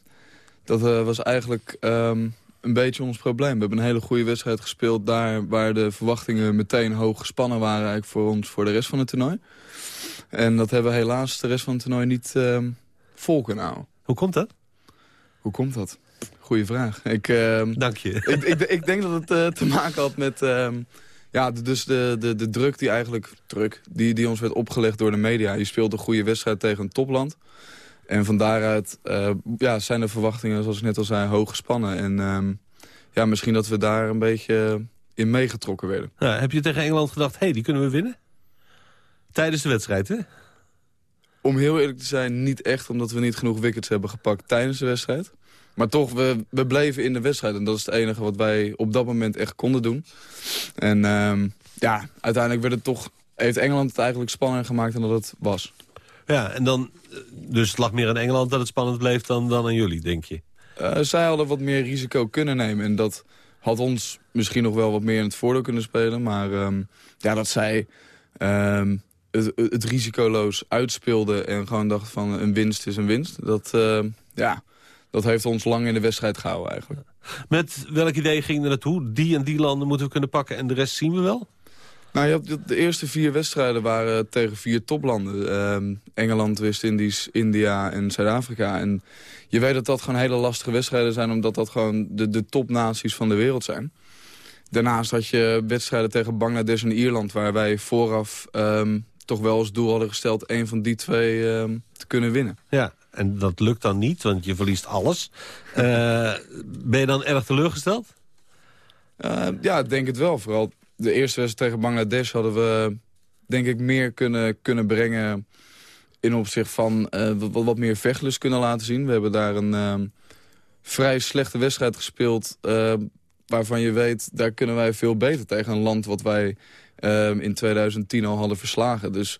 dat eh, was eigenlijk ehm, een beetje ons probleem. We hebben een hele goede wedstrijd gespeeld daar... waar de verwachtingen meteen hoog gespannen waren eigenlijk voor ons voor de rest van het toernooi. En dat hebben we helaas de rest van het toernooi niet ehm, vol kunnen houden. Hoe komt dat? Hoe komt dat? Goeie vraag. Ik, ehm, Dank je. <laughs> Ik, ik, ik denk dat het eh, te maken had met... ehm, ja, de- dus de, de, de druk die eigenlijk... Druk, die, die ons werd opgelegd door de media. Je speelt een goede wedstrijd tegen een topland. En van daaruit eh, ja, zijn de verwachtingen, zoals ik net al zei, hoog gespannen. En ehm, ja, misschien dat we daar een beetje in meegetrokken werden. Ja, heb je tegen Engeland gedacht, hé, hey, die kunnen we winnen? Tijdens de wedstrijd, hè? Om heel eerlijk te zijn, niet echt omdat we niet genoeg wickets hebben gepakt tijdens de wedstrijd. Maar toch, we, we bleven in de wedstrijd. En dat is het enige wat wij op dat moment echt konden doen. En ehm, ja, uiteindelijk werd het toch, heeft Engeland het eigenlijk spannender gemaakt dan dat het was. Ja, en dan, eh, dus het lag meer aan Engeland dat het spannend bleef dan, dan aan jullie, denk je? Eh, zij hadden wat meer risico kunnen nemen. En dat had ons misschien nog wel wat meer in het voordeel kunnen spelen. Maar ehm, ja, dat zij ehm, het, het risicoloos uitspeelden en gewoon dachten van een winst is een winst. Dat, ehm, ja, dat heeft ons lang in de wedstrijd gehouden eigenlijk. Met welk idee ging er naartoe? Die en die landen moeten we kunnen pakken en de rest zien we wel? Nou, je hebt de eerste vier wedstrijden waren tegen vier toplanden. Ehm, Engeland, West-Indies, India en Zuid-Afrika. En je weet dat dat gewoon hele lastige wedstrijden zijn... omdat dat gewoon de, de topnaties van de wereld zijn. Daarnaast had je wedstrijden tegen Bangladesh en Ierland... waar wij vooraf ehm, toch wel als doel hadden gesteld... een van die twee ehm, te kunnen winnen. Ja, en dat lukt dan niet, want je verliest alles. Eh, ben je dan erg teleurgesteld? Uh, ja, ik denk het wel. Vooral de eerste wedstrijd tegen Bangladesh hadden we denk ik meer kunnen, kunnen brengen... in opzicht van uh, wat, wat meer vechtlust kunnen laten zien. We hebben daar een uh, vrij slechte wedstrijd gespeeld... Uh, waarvan je weet, daar kunnen wij veel beter tegen een land... wat wij in 2010 al hadden verslagen. Dus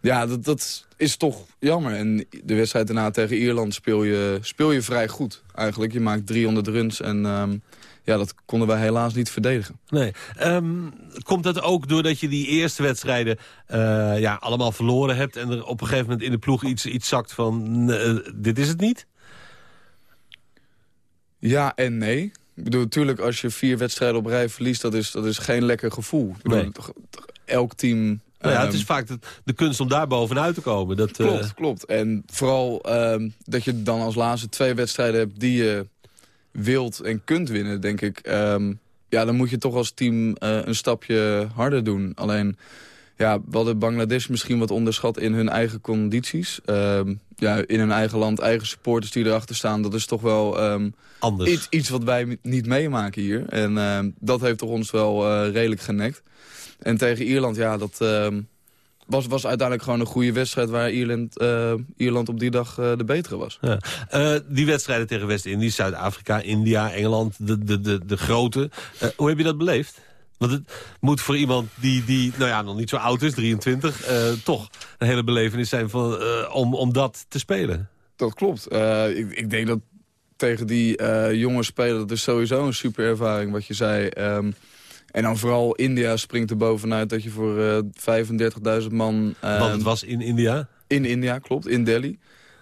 ja, dat, dat is toch jammer. En de wedstrijd daarna tegen Ierland speel je, speel je vrij goed eigenlijk. Je maakt 300 runs en... Ja, dat konden wij helaas niet verdedigen. Nee. Um, komt dat ook doordat je die eerste wedstrijden uh, ja, allemaal verloren hebt... en er op een gegeven moment in de ploeg iets, iets zakt van... Uh, dit is het niet? Ja en nee. Ik bedoel, natuurlijk als je vier wedstrijden op rij verliest... dat is, dat is geen lekker gevoel. Bedoel, Nee. Elk team... Nou ja, het um, is vaak de, kunst om daar bovenuit te komen. Dat, uh, Klopt, klopt. En vooral um, dat je dan als laatste twee wedstrijden hebt die je wilt en kunt winnen, denk ik. Um, ja, dan moet je toch als team uh, een stapje harder doen. Alleen, ja, we hadden Bangladesh misschien wat onderschat in hun eigen condities. Um, ja, in hun eigen land, eigen supporters die erachter staan. Dat is toch wel um, Anders. Iets, iets wat wij niet meemaken hier. En um, dat heeft toch ons wel uh, redelijk genekt. En tegen Ierland, ja, dat um, was, was uiteindelijk gewoon een goede wedstrijd... waar Ierland, uh, Ierland op die dag uh, de betere was. Ja. Uh, die wedstrijden tegen West-Indië, Zuid-Afrika, India, Engeland, de, de, de, de grote. Uh, hoe heb je dat beleefd? Want het moet voor iemand die, die nou ja, nog niet zo oud is, 23... Uh, toch een hele belevenis zijn van, uh, om, om dat te spelen. Dat klopt. Uh, ik, ik denk dat tegen die uh, jonge speler... dat is sowieso een super ervaring, wat je zei... Um, en dan vooral India springt er bovenuit dat je voor uh, 35.000 man... Uh, Want het was in India? In India, klopt, in Delhi.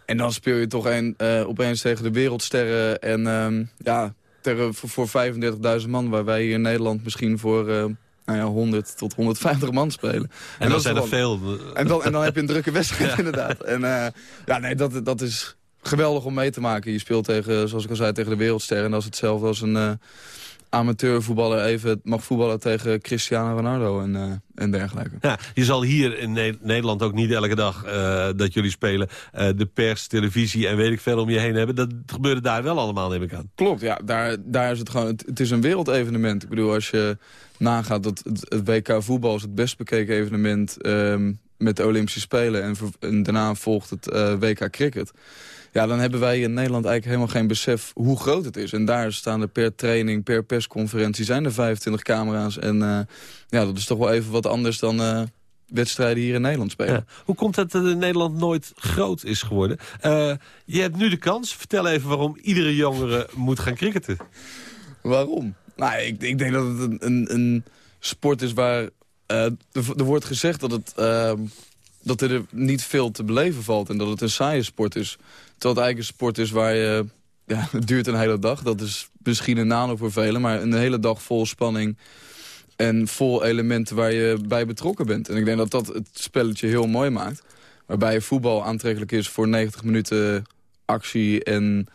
En dan speel je toch een, uh, opeens tegen de wereldsterren. En um, ja, tegen, voor, voor 35.000 man, waar wij hier in Nederland misschien voor... Nou ja, 100 tot 150 man spelen. En, en dan zijn er veel. En dan, en dan heb je een drukke wedstrijd, <laughs> ja. inderdaad. En ja, nee, dat, dat is geweldig om mee te maken. Je speelt tegen, zoals ik al zei, tegen de wereldsterren. En dat is hetzelfde als een, amateurvoetballer even mag voetballen tegen Cristiano Ronaldo en, eh, en dergelijke. Ja, je zal hier in Ne- Nederland ook niet elke dag eh, dat jullie spelen... eh, de pers, televisie en weet ik veel om je heen hebben. Dat gebeurde daar wel allemaal, neem ik aan. Klopt, ja, daar, daar is het gewoon... Het, het is een wereldevenement. Ik bedoel, als je nagaat dat het, het WK voetbal is het best bekeken evenement... ehm, met de Olympische Spelen en, en daarna volgt het WK cricket. Ja, dan hebben wij in Nederland eigenlijk helemaal geen besef hoe groot het is. En daar staan er per training, per persconferentie zijn er 25 camera's. En eh, ja, dat is toch wel even wat anders dan eh, wedstrijden hier in Nederland spelen. Ja. Hoe komt het dat in Nederland nooit groot is geworden? Eh, je hebt nu de kans. Vertel even waarom iedere jongere moet gaan cricketen. Waarom? Nou, ik, ik denk dat het een, een, een sport is waar... eh, er, er wordt gezegd dat, het, ehm, dat er niet veel te beleven valt... en dat het een saaie sport is. Terwijl het eigenlijk een sport is waar je... Ja, <laughs> het duurt een hele dag. Dat is misschien een nadeel voor velen. Maar een hele dag vol spanning en vol elementen waar je bij betrokken bent. En ik denk dat dat het spelletje heel mooi maakt. Waarbij voetbal aantrekkelijk is voor 90 minuten actie en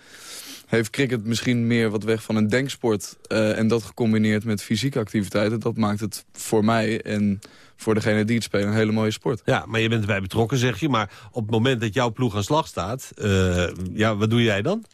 heeft cricket misschien meer wat weg van een denksport. eh, en dat gecombineerd met fysieke activiteiten. Dat maakt het voor mij en voor degene die het spelen een hele mooie sport. Ja, maar je bent erbij betrokken, zeg je. Maar op het moment dat jouw ploeg aan slag staat... eh, ja, wat doe jij dan?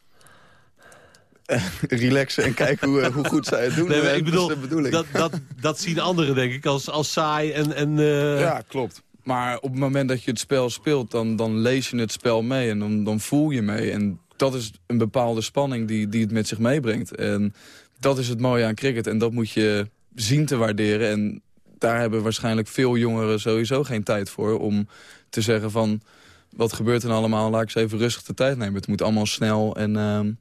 <laughs> Relaxen en kijken hoe, hoe goed zij het doen. Nee, Eh, ik dat is bedoel, de bedoeling. dat, dat, dat zien anderen, denk ik, als, als saai en... en eh, Ja, klopt. Maar op het moment dat je het spel speelt, dan, dan lees je het spel mee en dan, dan voel je mee. En dat is een bepaalde spanning die, die het met zich meebrengt. En dat is het mooie aan cricket en dat moet je zien te waarderen. En daar hebben waarschijnlijk veel jongeren sowieso geen tijd voor om te zeggen van... wat gebeurt er nou allemaal, laat ik eens even rustig de tijd nemen. Het moet allemaal snel en, ehm,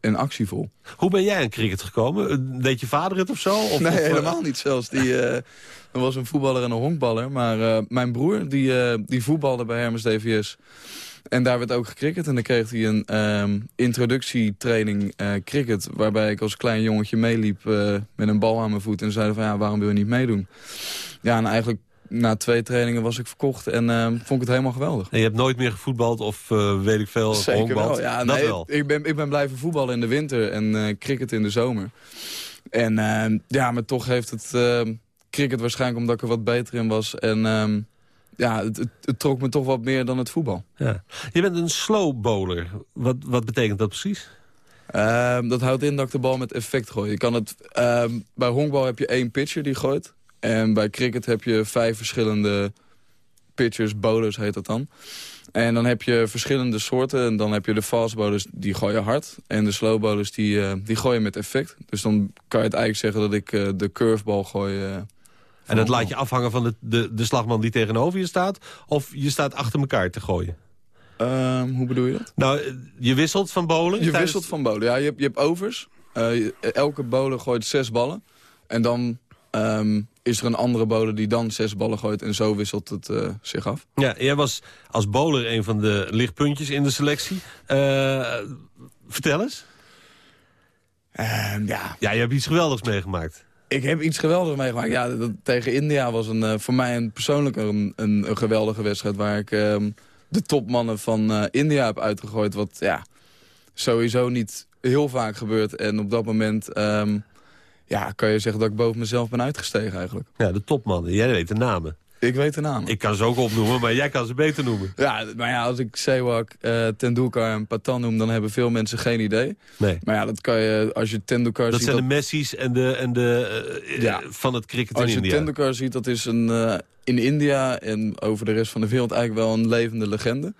en actievol. Hoe ben jij aan cricket gekomen? Eh, Deed je vader het of zo? Of, nee, of, eh, helemaal niet zelfs. Die, eh, er was een voetballer en een honkballer. Maar mijn broer, die, die voetbalde bij Hermes DVS. En daar werd ook gecricket. En dan kreeg hij een ehm, introductietraining eh, cricket... waarbij ik als klein jongetje meeliep eh, met een bal aan mijn voet... en zeiden van, ja, waarom wil je niet meedoen? Ja, en eigenlijk na twee trainingen was ik verkocht... en ehm, vond ik het helemaal geweldig. En je hebt nooit meer gevoetbald of eh, weet ik veel, Zeker honkbald? wel. Ja, dat nee, wel. Ik, ben, ik ben blijven voetballen in de winter en cricket in de zomer. En ehm, ja, maar toch heeft het cricket waarschijnlijk omdat ik er wat beter in was. En ja, het, het, het trok me toch wat meer dan het voetbal. Ja. Je bent een slow bowler. Wat, wat betekent dat precies? Ehm, dat houdt in dat ik de bal met effect gooi. Je kan het, ehm, bij honkbal heb je één pitcher die gooit. En bij cricket heb je vijf verschillende pitchers, bowlers heet dat dan. En dan heb je verschillende soorten. En dan heb je de fast bowlers, die gooien hard. En de slow bowlers, die, eh, die gooien met effect. Dus dan kan je het eigenlijk zeggen dat ik eh, de curveball gooi... eh, En dat laat je afhangen van de, de, de slagman die tegenover je staat? Of je staat achter elkaar te gooien? Ehm, hoe bedoel je dat? Nou, eh, je wisselt van bowling? Je tijdens- wisselt van bowlen. Ja, je hebt, je hebt overs. Eh, je- elke bowler gooit zes ballen. En dan ehm, is er een andere bowler die dan zes ballen gooit. En zo wisselt het eh, zich af. Ja, jij was als bowler een van de lichtpuntjes in de selectie. Eh, vertel eens. Ehm, ja. ja, je hebt iets geweldigs meegemaakt. Ik heb iets geweldigs meegemaakt. Ja, dat, tegen India was een, eh, voor mij een, persoonlijk een, een, geweldige wedstrijd... waar ik ehm, de topmannen van eh, India heb uitgegooid. Wat ja, sowieso niet heel vaak gebeurt. En op dat moment ehm, ja, kan je zeggen dat ik boven mezelf ben uitgestegen eigenlijk. Ja, de topmannen. Jij weet de namen. Ik weet de namen. Ik kan ze ook opnoemen, maar jij kan ze beter noemen. Ja, maar ja, als ik Sehwag, eh Tendulkar en Patan noem... dan hebben veel mensen geen idee. Nee. Maar ja, dat kan je, als je Tendulkar Dat ziet... zijn de Messi's en de, en de eh, Ja. van het cricket Als in je India. Tendulkar ziet, dat is een, eh, in India en over de rest van de wereld eigenlijk wel een levende legende.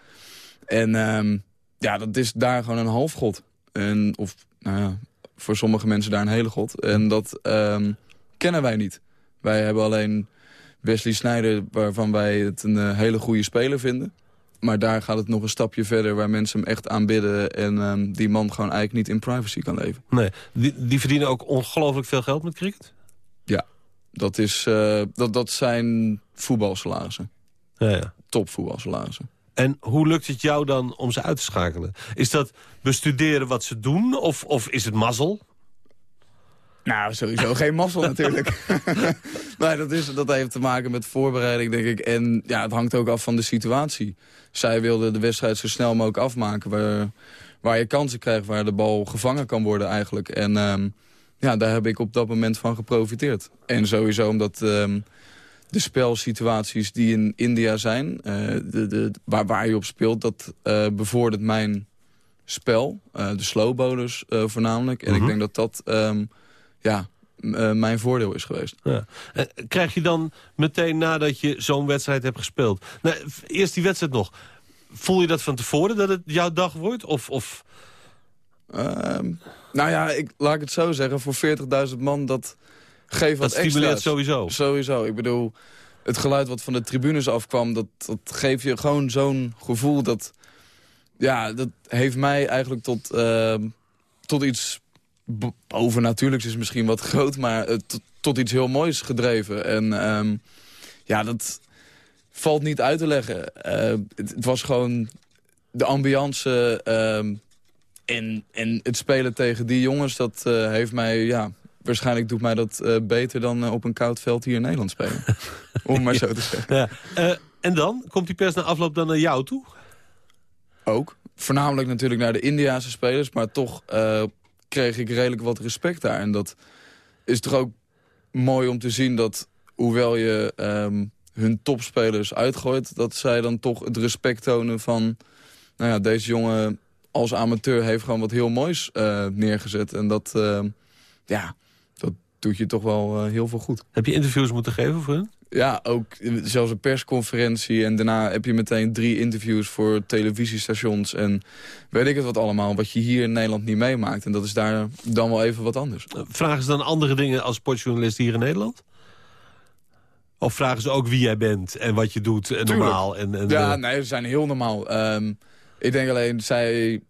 En ehm, ja, dat is daar gewoon een halfgod. En, of, nou ja, voor sommige mensen daar een hele god. En dat ehm, kennen wij niet. Wij hebben alleen Wesley Sneijder, waarvan wij het een eh, hele goede speler vinden. Maar daar gaat het nog een stapje verder waar mensen hem echt aanbidden... en ehm, die man gewoon eigenlijk niet in privacy kan leven. Nee, die, die verdienen ook ongelooflijk veel geld met cricket? Ja, dat, is, eh, dat, dat zijn voetbalsalarissen. Ja, ja. Topvoetbalsalarissen. En hoe lukt het jou dan om ze uit te schakelen? Is dat bestuderen wat ze doen of, of is het mazzel? Nou, sowieso geen mazzel <laughs> natuurlijk. <laughs> nee, dat, is, dat heeft te maken met voorbereiding, denk ik. En ja, het hangt ook af van de situatie. Zij wilden de wedstrijd zo snel mogelijk afmaken... waar, waar je kansen krijgt, waar de bal gevangen kan worden eigenlijk. En ehm, ja, daar heb ik op dat moment van geprofiteerd. En sowieso omdat ehm, de spelsituaties die in India zijn... eh, de, de, waar, waar je op speelt, dat eh, bevordert mijn spel. eh, de slow bowlers eh, voornamelijk. En Mhm. ik denk dat dat ehm, ja, eh, mijn voordeel is geweest. Ja. Krijg je dan meteen nadat je zo'n wedstrijd hebt gespeeld... Nou, eerst die wedstrijd nog. Voel je dat van tevoren dat het jouw dag wordt? Of, of... Ehm, nou ja, ik, laat ik het zo zeggen. Voor 40.000 man, dat geeft wat Dat stimuleert extra's. sowieso. Sowieso. Ik bedoel, het geluid wat van de tribunes afkwam... dat, dat geeft je gewoon zo'n gevoel dat... Ja, dat heeft mij eigenlijk tot, ehm, tot iets bovennatuurlijks is misschien wat groot... maar eh, tot, iets heel moois gedreven. En ehm, ja, dat valt niet uit te leggen. Eh, het, het was gewoon de ambiance... ehm, en, en het spelen tegen die jongens, dat eh, heeft mij... Ja, waarschijnlijk doet mij dat beter dan op een koud veld hier in Nederland spelen. <laughs> Om maar zo te zeggen. Ja. En dan? Komt die pers na afloop dan naar jou toe? Ook. Voornamelijk natuurlijk naar de Indiase spelers. Maar toch kreeg ik redelijk wat respect daar. En dat is toch ook mooi om te zien dat... hoewel je ehm, hun topspelers uitgooit... dat zij dan toch het respect tonen van... nou ja, deze jongen als amateur heeft gewoon wat heel moois eh, neergezet. En dat, ehm, ja, doet je toch wel eh, heel veel goed. Heb je interviews moeten geven voor hun? Ja, ook eh, zelfs een persconferentie. En daarna heb je meteen drie interviews voor televisiestations. En weet ik het wat allemaal, wat je hier in Nederland niet meemaakt. En dat is daar dan wel even wat anders. Vragen ze dan andere dingen als sportjournalist hier in Nederland? Of vragen ze ook wie jij bent en wat je doet en Tuurlijk. normaal? En, en, ja, eh, nee, ze zijn heel normaal. Ehm, ik denk alleen, zij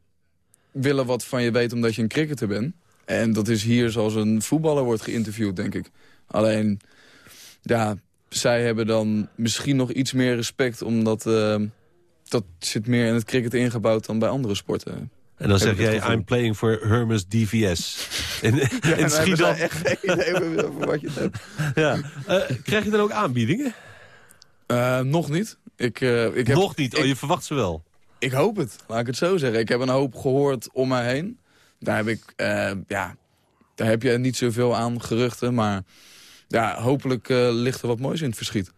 willen wat van je weten omdat je een cricketer bent. En dat is hier zoals een voetballer wordt geïnterviewd, denk ik. Alleen, ja, zij hebben dan misschien nog iets meer respect... omdat ehm, dat zit meer in het cricket ingebouwd dan bij andere sporten. En dan zeg jij. I'm playing for Hermes DVS. In, <laughs> in Ja, dan hebben Schiedam. echt geen idee over wat je het hebt. <laughs> Ja. Eh, krijg je dan ook aanbiedingen? Eh, nog niet. Ik, eh, ik heb, Nog niet, oh, ik- je verwacht ze wel. Ik hoop het, laat ik het zo zeggen. Ik heb een hoop gehoord om mij heen. Daar heb ik, eh, ja, daar heb je niet zoveel aan geruchten. Maar ja, hopelijk eh, ligt er wat moois in het verschiet.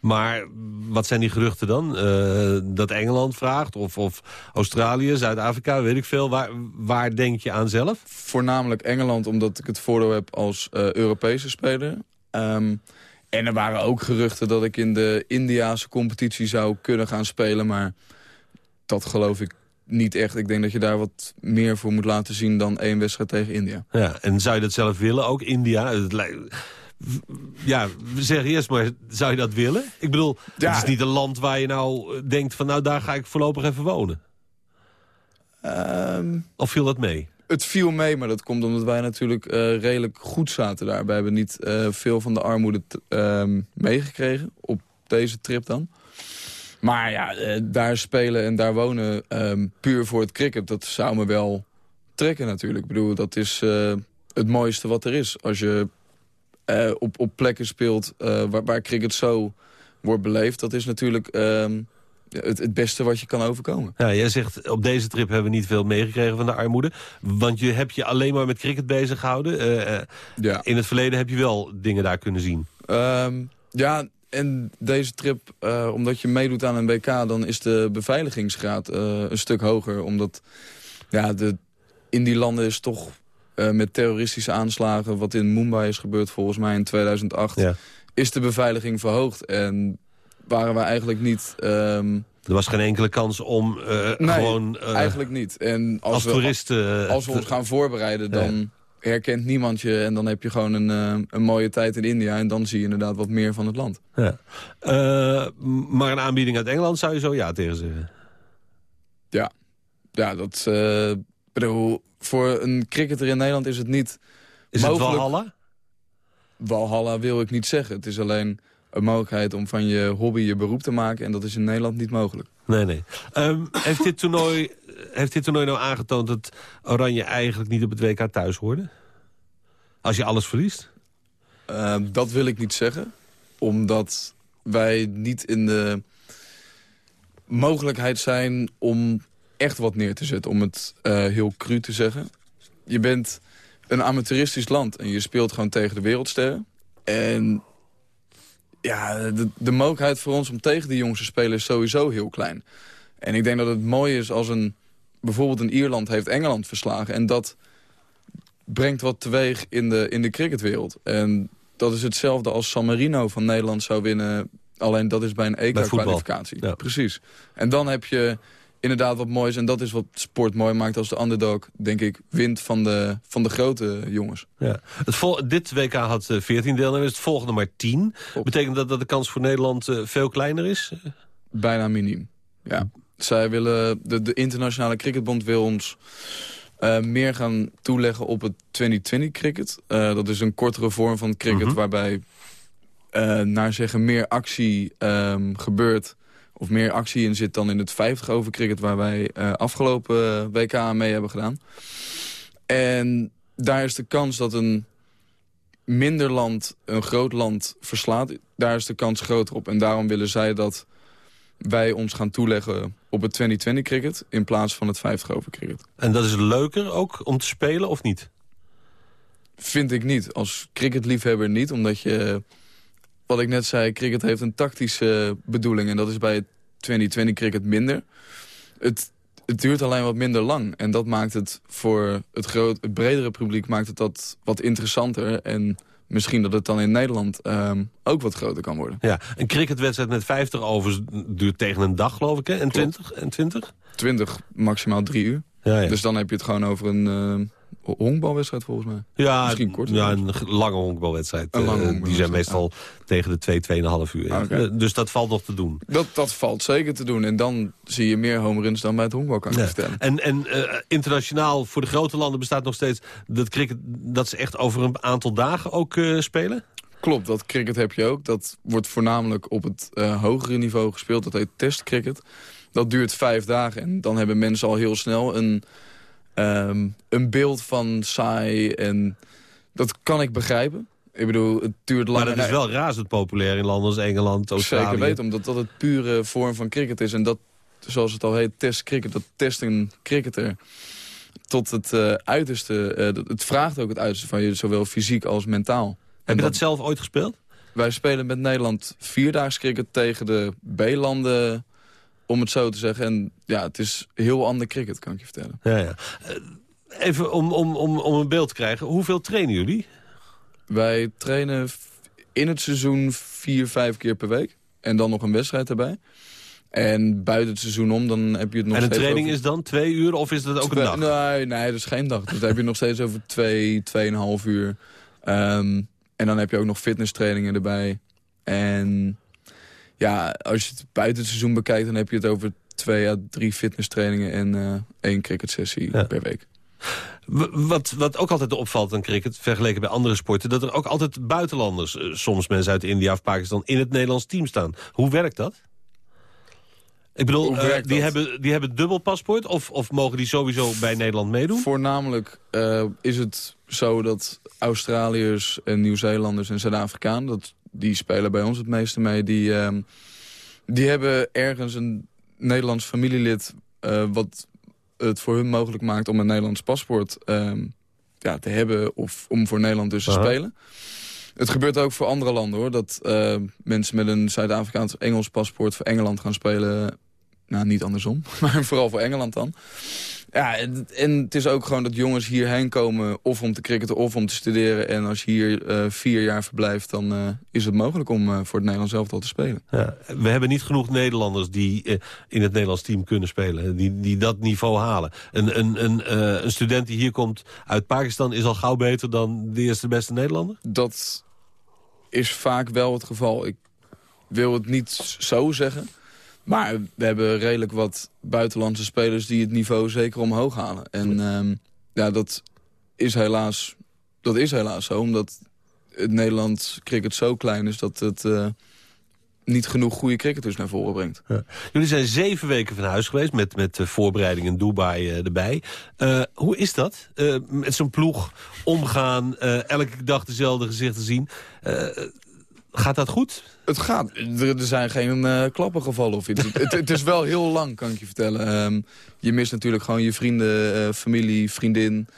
Maar wat zijn die geruchten dan? Eh, dat Engeland vraagt? Of, of Australië, Zuid-Afrika, weet ik veel. Waar, waar denk je aan zelf? Voornamelijk Engeland, omdat ik het voordeel heb als Europese speler. Ehm, en er waren ook geruchten dat ik in de Indiaanse competitie zou kunnen gaan spelen. Maar dat geloof ik niet echt. Ik denk dat je daar wat meer voor moet laten zien dan één wedstrijd tegen India. Ja, en zou je dat zelf willen? Ook India? Het lijkt- Ja, zeg eerst maar, zou je dat willen? Ik bedoel, Ja. het is niet een land waar je nou denkt van... nou, daar ga ik voorlopig even wonen. Ehm, Of viel dat mee? Het viel mee, maar dat komt omdat wij natuurlijk eh, redelijk goed zaten daar. Wij hebben niet eh, veel van de armoede ehm, meegekregen, op deze trip dan. Maar ja, eh, daar spelen en daar wonen, ehm, puur voor het cricket, dat zou me wel trekken natuurlijk. Ik bedoel, dat is eh, het mooiste wat er is. Als je eh, op, op plekken speelt waar, waar cricket zo wordt beleefd, dat is natuurlijk ehm, het, het beste wat je kan overkomen. Ja, jij zegt, op deze trip hebben we niet veel meegekregen van de armoede. Want je hebt je alleen maar met cricket bezig gehouden. Eh, eh, Ja. In het verleden heb je wel dingen daar kunnen zien. Ehm, ja, en deze trip, eh, omdat je meedoet aan een WK... dan is de beveiligingsgraad eh, een stuk hoger. Omdat ja, de, in die landen is toch eh, met terroristische aanslagen... wat in Mumbai is gebeurd volgens mij in 2008... is de beveiliging verhoogd. En waren we eigenlijk niet... ehm, Er was geen enkele kans om nee, gewoon... eigenlijk niet. En als, als we, toeristen, Als we ons gaan voorbereiden, dan herkent niemand je... en dan heb je gewoon een, eh, een mooie tijd in India... en dan zie je inderdaad wat meer van het land. Ja. Eh, maar een aanbieding uit Engeland zou je zo ja tegen zeggen. Ja, ja dat ik bedoel, voor een cricketer in Nederland is het niet Is mogelijk. Valhalla? Walhalla wil ik niet zeggen. Het is alleen een mogelijkheid om van je hobby je beroep te maken. En dat is in Nederland niet mogelijk. Nee, nee. Ehm, heeft, dit toernooi, heeft dit toernooi nou aangetoond dat Oranje eigenlijk niet op het WK thuis hoorde? Als je alles verliest? Eh, dat wil ik niet zeggen. Omdat wij niet in de mogelijkheid zijn om echt wat neer te zetten. Om het eh, heel cru te zeggen. Je bent een amateuristisch land. En je speelt gewoon tegen de wereldsterren. En ja, de, mogelijkheid voor ons om tegen die jongens te spelen is sowieso heel klein. En ik denk dat het mooi is als een... Bijvoorbeeld een Ierland heeft Engeland verslagen. En dat brengt wat teweeg in de, in de cricketwereld. En dat is hetzelfde als San Marino van Nederland zou winnen. Alleen dat is bij een EK-kwalificatie. Ja. Precies. En dan heb je inderdaad wat moois. En dat is wat sport mooi maakt als de underdog, denk ik, wint van de, van de grote jongens. Ja. Het vol dit WK had eh, 14 deelnemers, het volgende maar 10. Betekent dat dat de kans voor Nederland eh, veel kleiner is? Bijna miniem, ja. Zij willen, de, de internationale cricketbond wil ons eh, meer gaan toeleggen op het 2020 cricket. Eh, dat is een kortere vorm van cricket Mhm. waarbij eh, naar zeggen meer actie ehm, gebeurt. Of meer actie in zit dan in het 50 over cricket waar wij afgelopen WK aan mee hebben gedaan. En daar is de kans dat een minder land een groot land verslaat. Daar is de kans groter op. En daarom willen zij dat wij ons gaan toeleggen op het 2020 cricket... in plaats van het 50 over cricket. En dat is leuker ook om te spelen of niet? Vind ik niet. Als cricketliefhebber niet, omdat je... Wat ik net zei, cricket heeft een tactische bedoeling... en dat is bij het 2020 cricket minder. Het, het duurt alleen wat minder lang. En dat maakt het voor het, groot, het bredere publiek maakt het dat wat interessanter... en misschien dat het dan in Nederland ehm, ook wat groter kan worden. Ja, een cricketwedstrijd met 50 overs duurt tegen een dag, geloof ik, hè? En 20? En 20? 20, maximaal drie uur. Ja, ja. Dus dan heb je het gewoon over een eh, honkbalwedstrijd volgens mij. Ja, Misschien korter. Ja, een lange honkbalwedstrijd. Een lange Eh, die honkbalwedstrijd, zijn meestal tegen de 2, 2,5 uur. ja. Oké. Eh, Dus dat valt nog te doen. Dat, dat valt zeker te doen. En dan zie je meer home runs dan bij het honkbal, kan Ja. vertellen. En, en eh, internationaal voor de grote landen bestaat nog steeds dat cricket dat ze echt over een aantal dagen ook eh, spelen? Klopt, dat cricket heb je ook. Dat wordt voornamelijk op het eh, hogere niveau gespeeld. Dat heet testcricket. Dat duurt vijf dagen. En dan hebben mensen al heel snel een, ehm, een beeld van saai. En dat kan ik begrijpen. Ik bedoel, het duurt lang. Maar dat is wel razend populair in landen als Engeland, Australië. Zeker weten, omdat dat het pure vorm van cricket is. En dat, zoals het al heet, testcricket, dat test een cricketer tot het eh, uiterste. eh, het vraagt ook het uiterste van je, zowel fysiek als mentaal. Heb je dat zelf ooit gespeeld? Wij spelen met Nederland vierdaags cricket tegen de B-landen, om het zo te zeggen. En ja, het is heel ander cricket, kan ik je vertellen. Ja, ja. Eh, Even om, om, om, om een beeld te krijgen. Hoeveel trainen jullie? Wij trainen in het seizoen vier, vijf keer per week. En dan nog een wedstrijd erbij. En buiten het seizoen om, dan heb je het nog en steeds training over- is dan twee uur of is dat ook Twee- een dag? Nee, nee, dat is geen dag. Dus dan heb je nog steeds over twee, tweeënhalf uur. Ehm, en dan heb je ook nog fitnesstrainingen erbij. En ja, als je het buiten het seizoen bekijkt... dan heb je het over twee à drie fitnesstrainingen en eh één cricketsessie per week. Wat, wat ook altijd opvalt aan cricket, vergeleken bij andere sporten... dat er ook altijd buitenlanders, eh, soms mensen uit India of Pakistan... in het Nederlands team staan. Hoe werkt dat? Ik bedoel, eh, die, hebben, die hebben dubbel paspoort... Of, of mogen die sowieso bij Nederland meedoen? Voornamelijk is het zo dat Australiërs en Nieuw-Zeelanders en Zuid-Afrikaan... dat die spelen bij ons het meeste mee. Die, ehm, die hebben ergens een Nederlands familielid... eh, wat het voor hun mogelijk maakt om een Nederlands paspoort ehm, ja, te hebben... of om voor Nederland dus te spelen. Het gebeurt ook voor andere landen, hoor. Dat eh, mensen met een Zuid-Afrikaans Engels paspoort voor Engeland gaan spelen. Nou, niet andersom, <laughs> maar vooral voor Engeland dan. Ja, en, het is ook gewoon dat jongens hierheen komen... of om te cricketen of om te studeren. En als je hier eh, vier jaar verblijft... dan eh, is het mogelijk om eh, voor het Nederlands elftal te spelen. Ja, we hebben niet genoeg Nederlanders die in het Nederlands team kunnen spelen. Die, die dat niveau halen. Een, een, een, een student die hier komt uit Pakistan is al gauw beter dan de eerste beste Nederlander? Dat is vaak wel het geval. Ik wil het niet zo zeggen. Maar we hebben redelijk wat buitenlandse spelers... die het niveau zeker omhoog halen. En ehm, ja, dat is, helaas, dat is helaas zo. Omdat het Nederlands cricket zo klein is... dat het eh, niet genoeg goede cricketers naar voren brengt. Ja. Jullie zijn zeven weken van huis geweest met, met uh, voorbereiding in Dubai uh, erbij. Uh, hoe is dat? Met zo'n ploeg omgaan, elke dag dezelfde gezichten zien. Gaat dat goed? Het gaat. Er, er zijn geen uh, klappen gevallen of iets. <laughs> het, het, is wel heel lang, kan ik je vertellen. Um, je mist natuurlijk gewoon je vrienden, uh, familie, vriendin.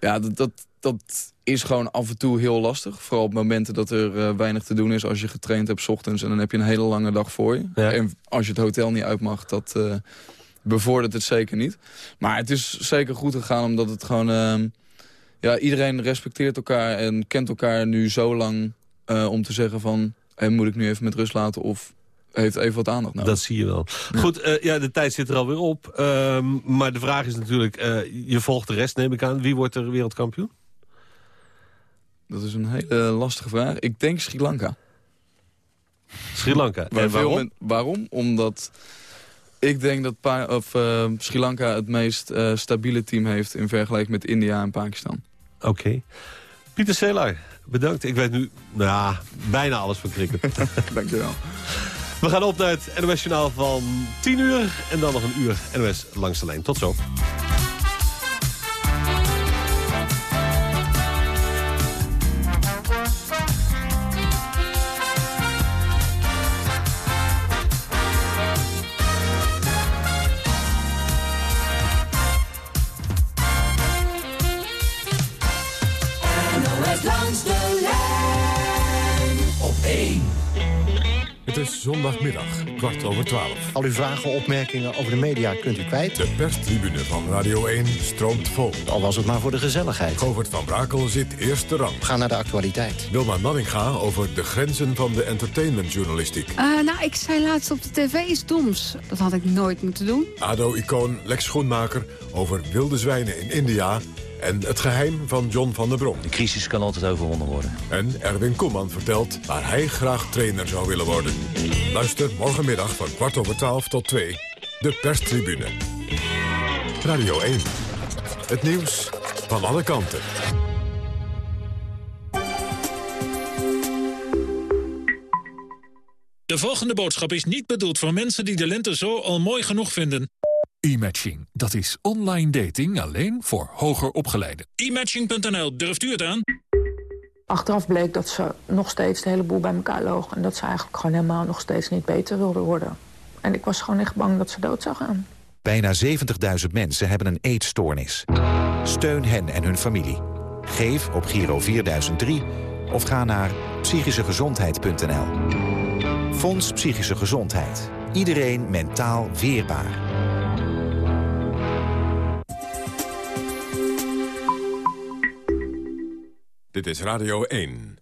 Ja, dat, dat, dat is gewoon af en toe heel lastig. Vooral op momenten dat er eh, weinig te doen is als je getraind hebt 's ochtends. En dan heb je een hele lange dag voor je. En als je het hotel niet uit mag, dat eh, bevordert het zeker niet. Maar het is zeker goed gegaan omdat het gewoon... ehm, ja, iedereen respecteert elkaar en kent elkaar nu zo lang eh, om te zeggen van... Hey, moet ik nu even met rust laten of heeft even wat aandacht nodig. Dat zie je wel. Goed, eh, ja, de tijd zit er alweer op. Ehm, maar de vraag is natuurlijk, eh, je volgt de rest neem ik aan. Wie wordt er wereldkampioen? Dat is een hele lastige vraag. Ik denk Sri Lanka. Sri Lanka. Waar En veel waarom? men- waarom? Omdat ik denk dat Pa- of, Sri Lanka het meest stabiele team heeft... in vergelijking met India en Pakistan. Oké. Pieter Selaar, bedankt. Ik weet nu nou, bijna alles van cricket. <laughs> Dankjewel. We gaan op naar het NOS Journaal van 10 uur. En dan nog een uur NOS langs de lijn. Tot zo. Zondagmiddag, kwart over twaalf. Al uw vragen, opmerkingen over de media kunt u kwijt. De perstribune van Radio 1 stroomt vol. Al was het maar voor de gezelligheid. Govert van Brakel zit eerste rang. Ga naar de actualiteit. Wilma Nanninga over de grenzen van de entertainmentjournalistiek. Eh, nou, ik zei laatst op de tv iets doms. Dat had ik nooit moeten doen. ADO-icoon Lex Schoenmaker over wilde zwijnen in India... en het geheim van John van der Brom. De crisis kan altijd overwonnen worden. En Erwin Koeman vertelt waar hij graag trainer zou willen worden. Luister morgenmiddag van kwart over twaalf tot twee. De perstribune. Radio 1. Het nieuws van alle kanten. De volgende boodschap is niet bedoeld voor mensen die de lente zo al mooi genoeg vinden. E-matching, dat is online dating alleen voor hoger opgeleiden. E-matching.nl, durft u het aan? Achteraf bleek dat ze nog steeds de hele boel bij elkaar loog. En dat ze eigenlijk gewoon helemaal nog steeds niet beter wilde worden. En ik was gewoon echt bang dat ze dood zou gaan. Bijna 70.000 mensen hebben een eetstoornis. Steun hen en hun familie. Geef op Giro 4003 of ga naar psychischegezondheid.nl. Fonds Psychische Gezondheid. Iedereen mentaal weerbaar. Dit is Radio 1.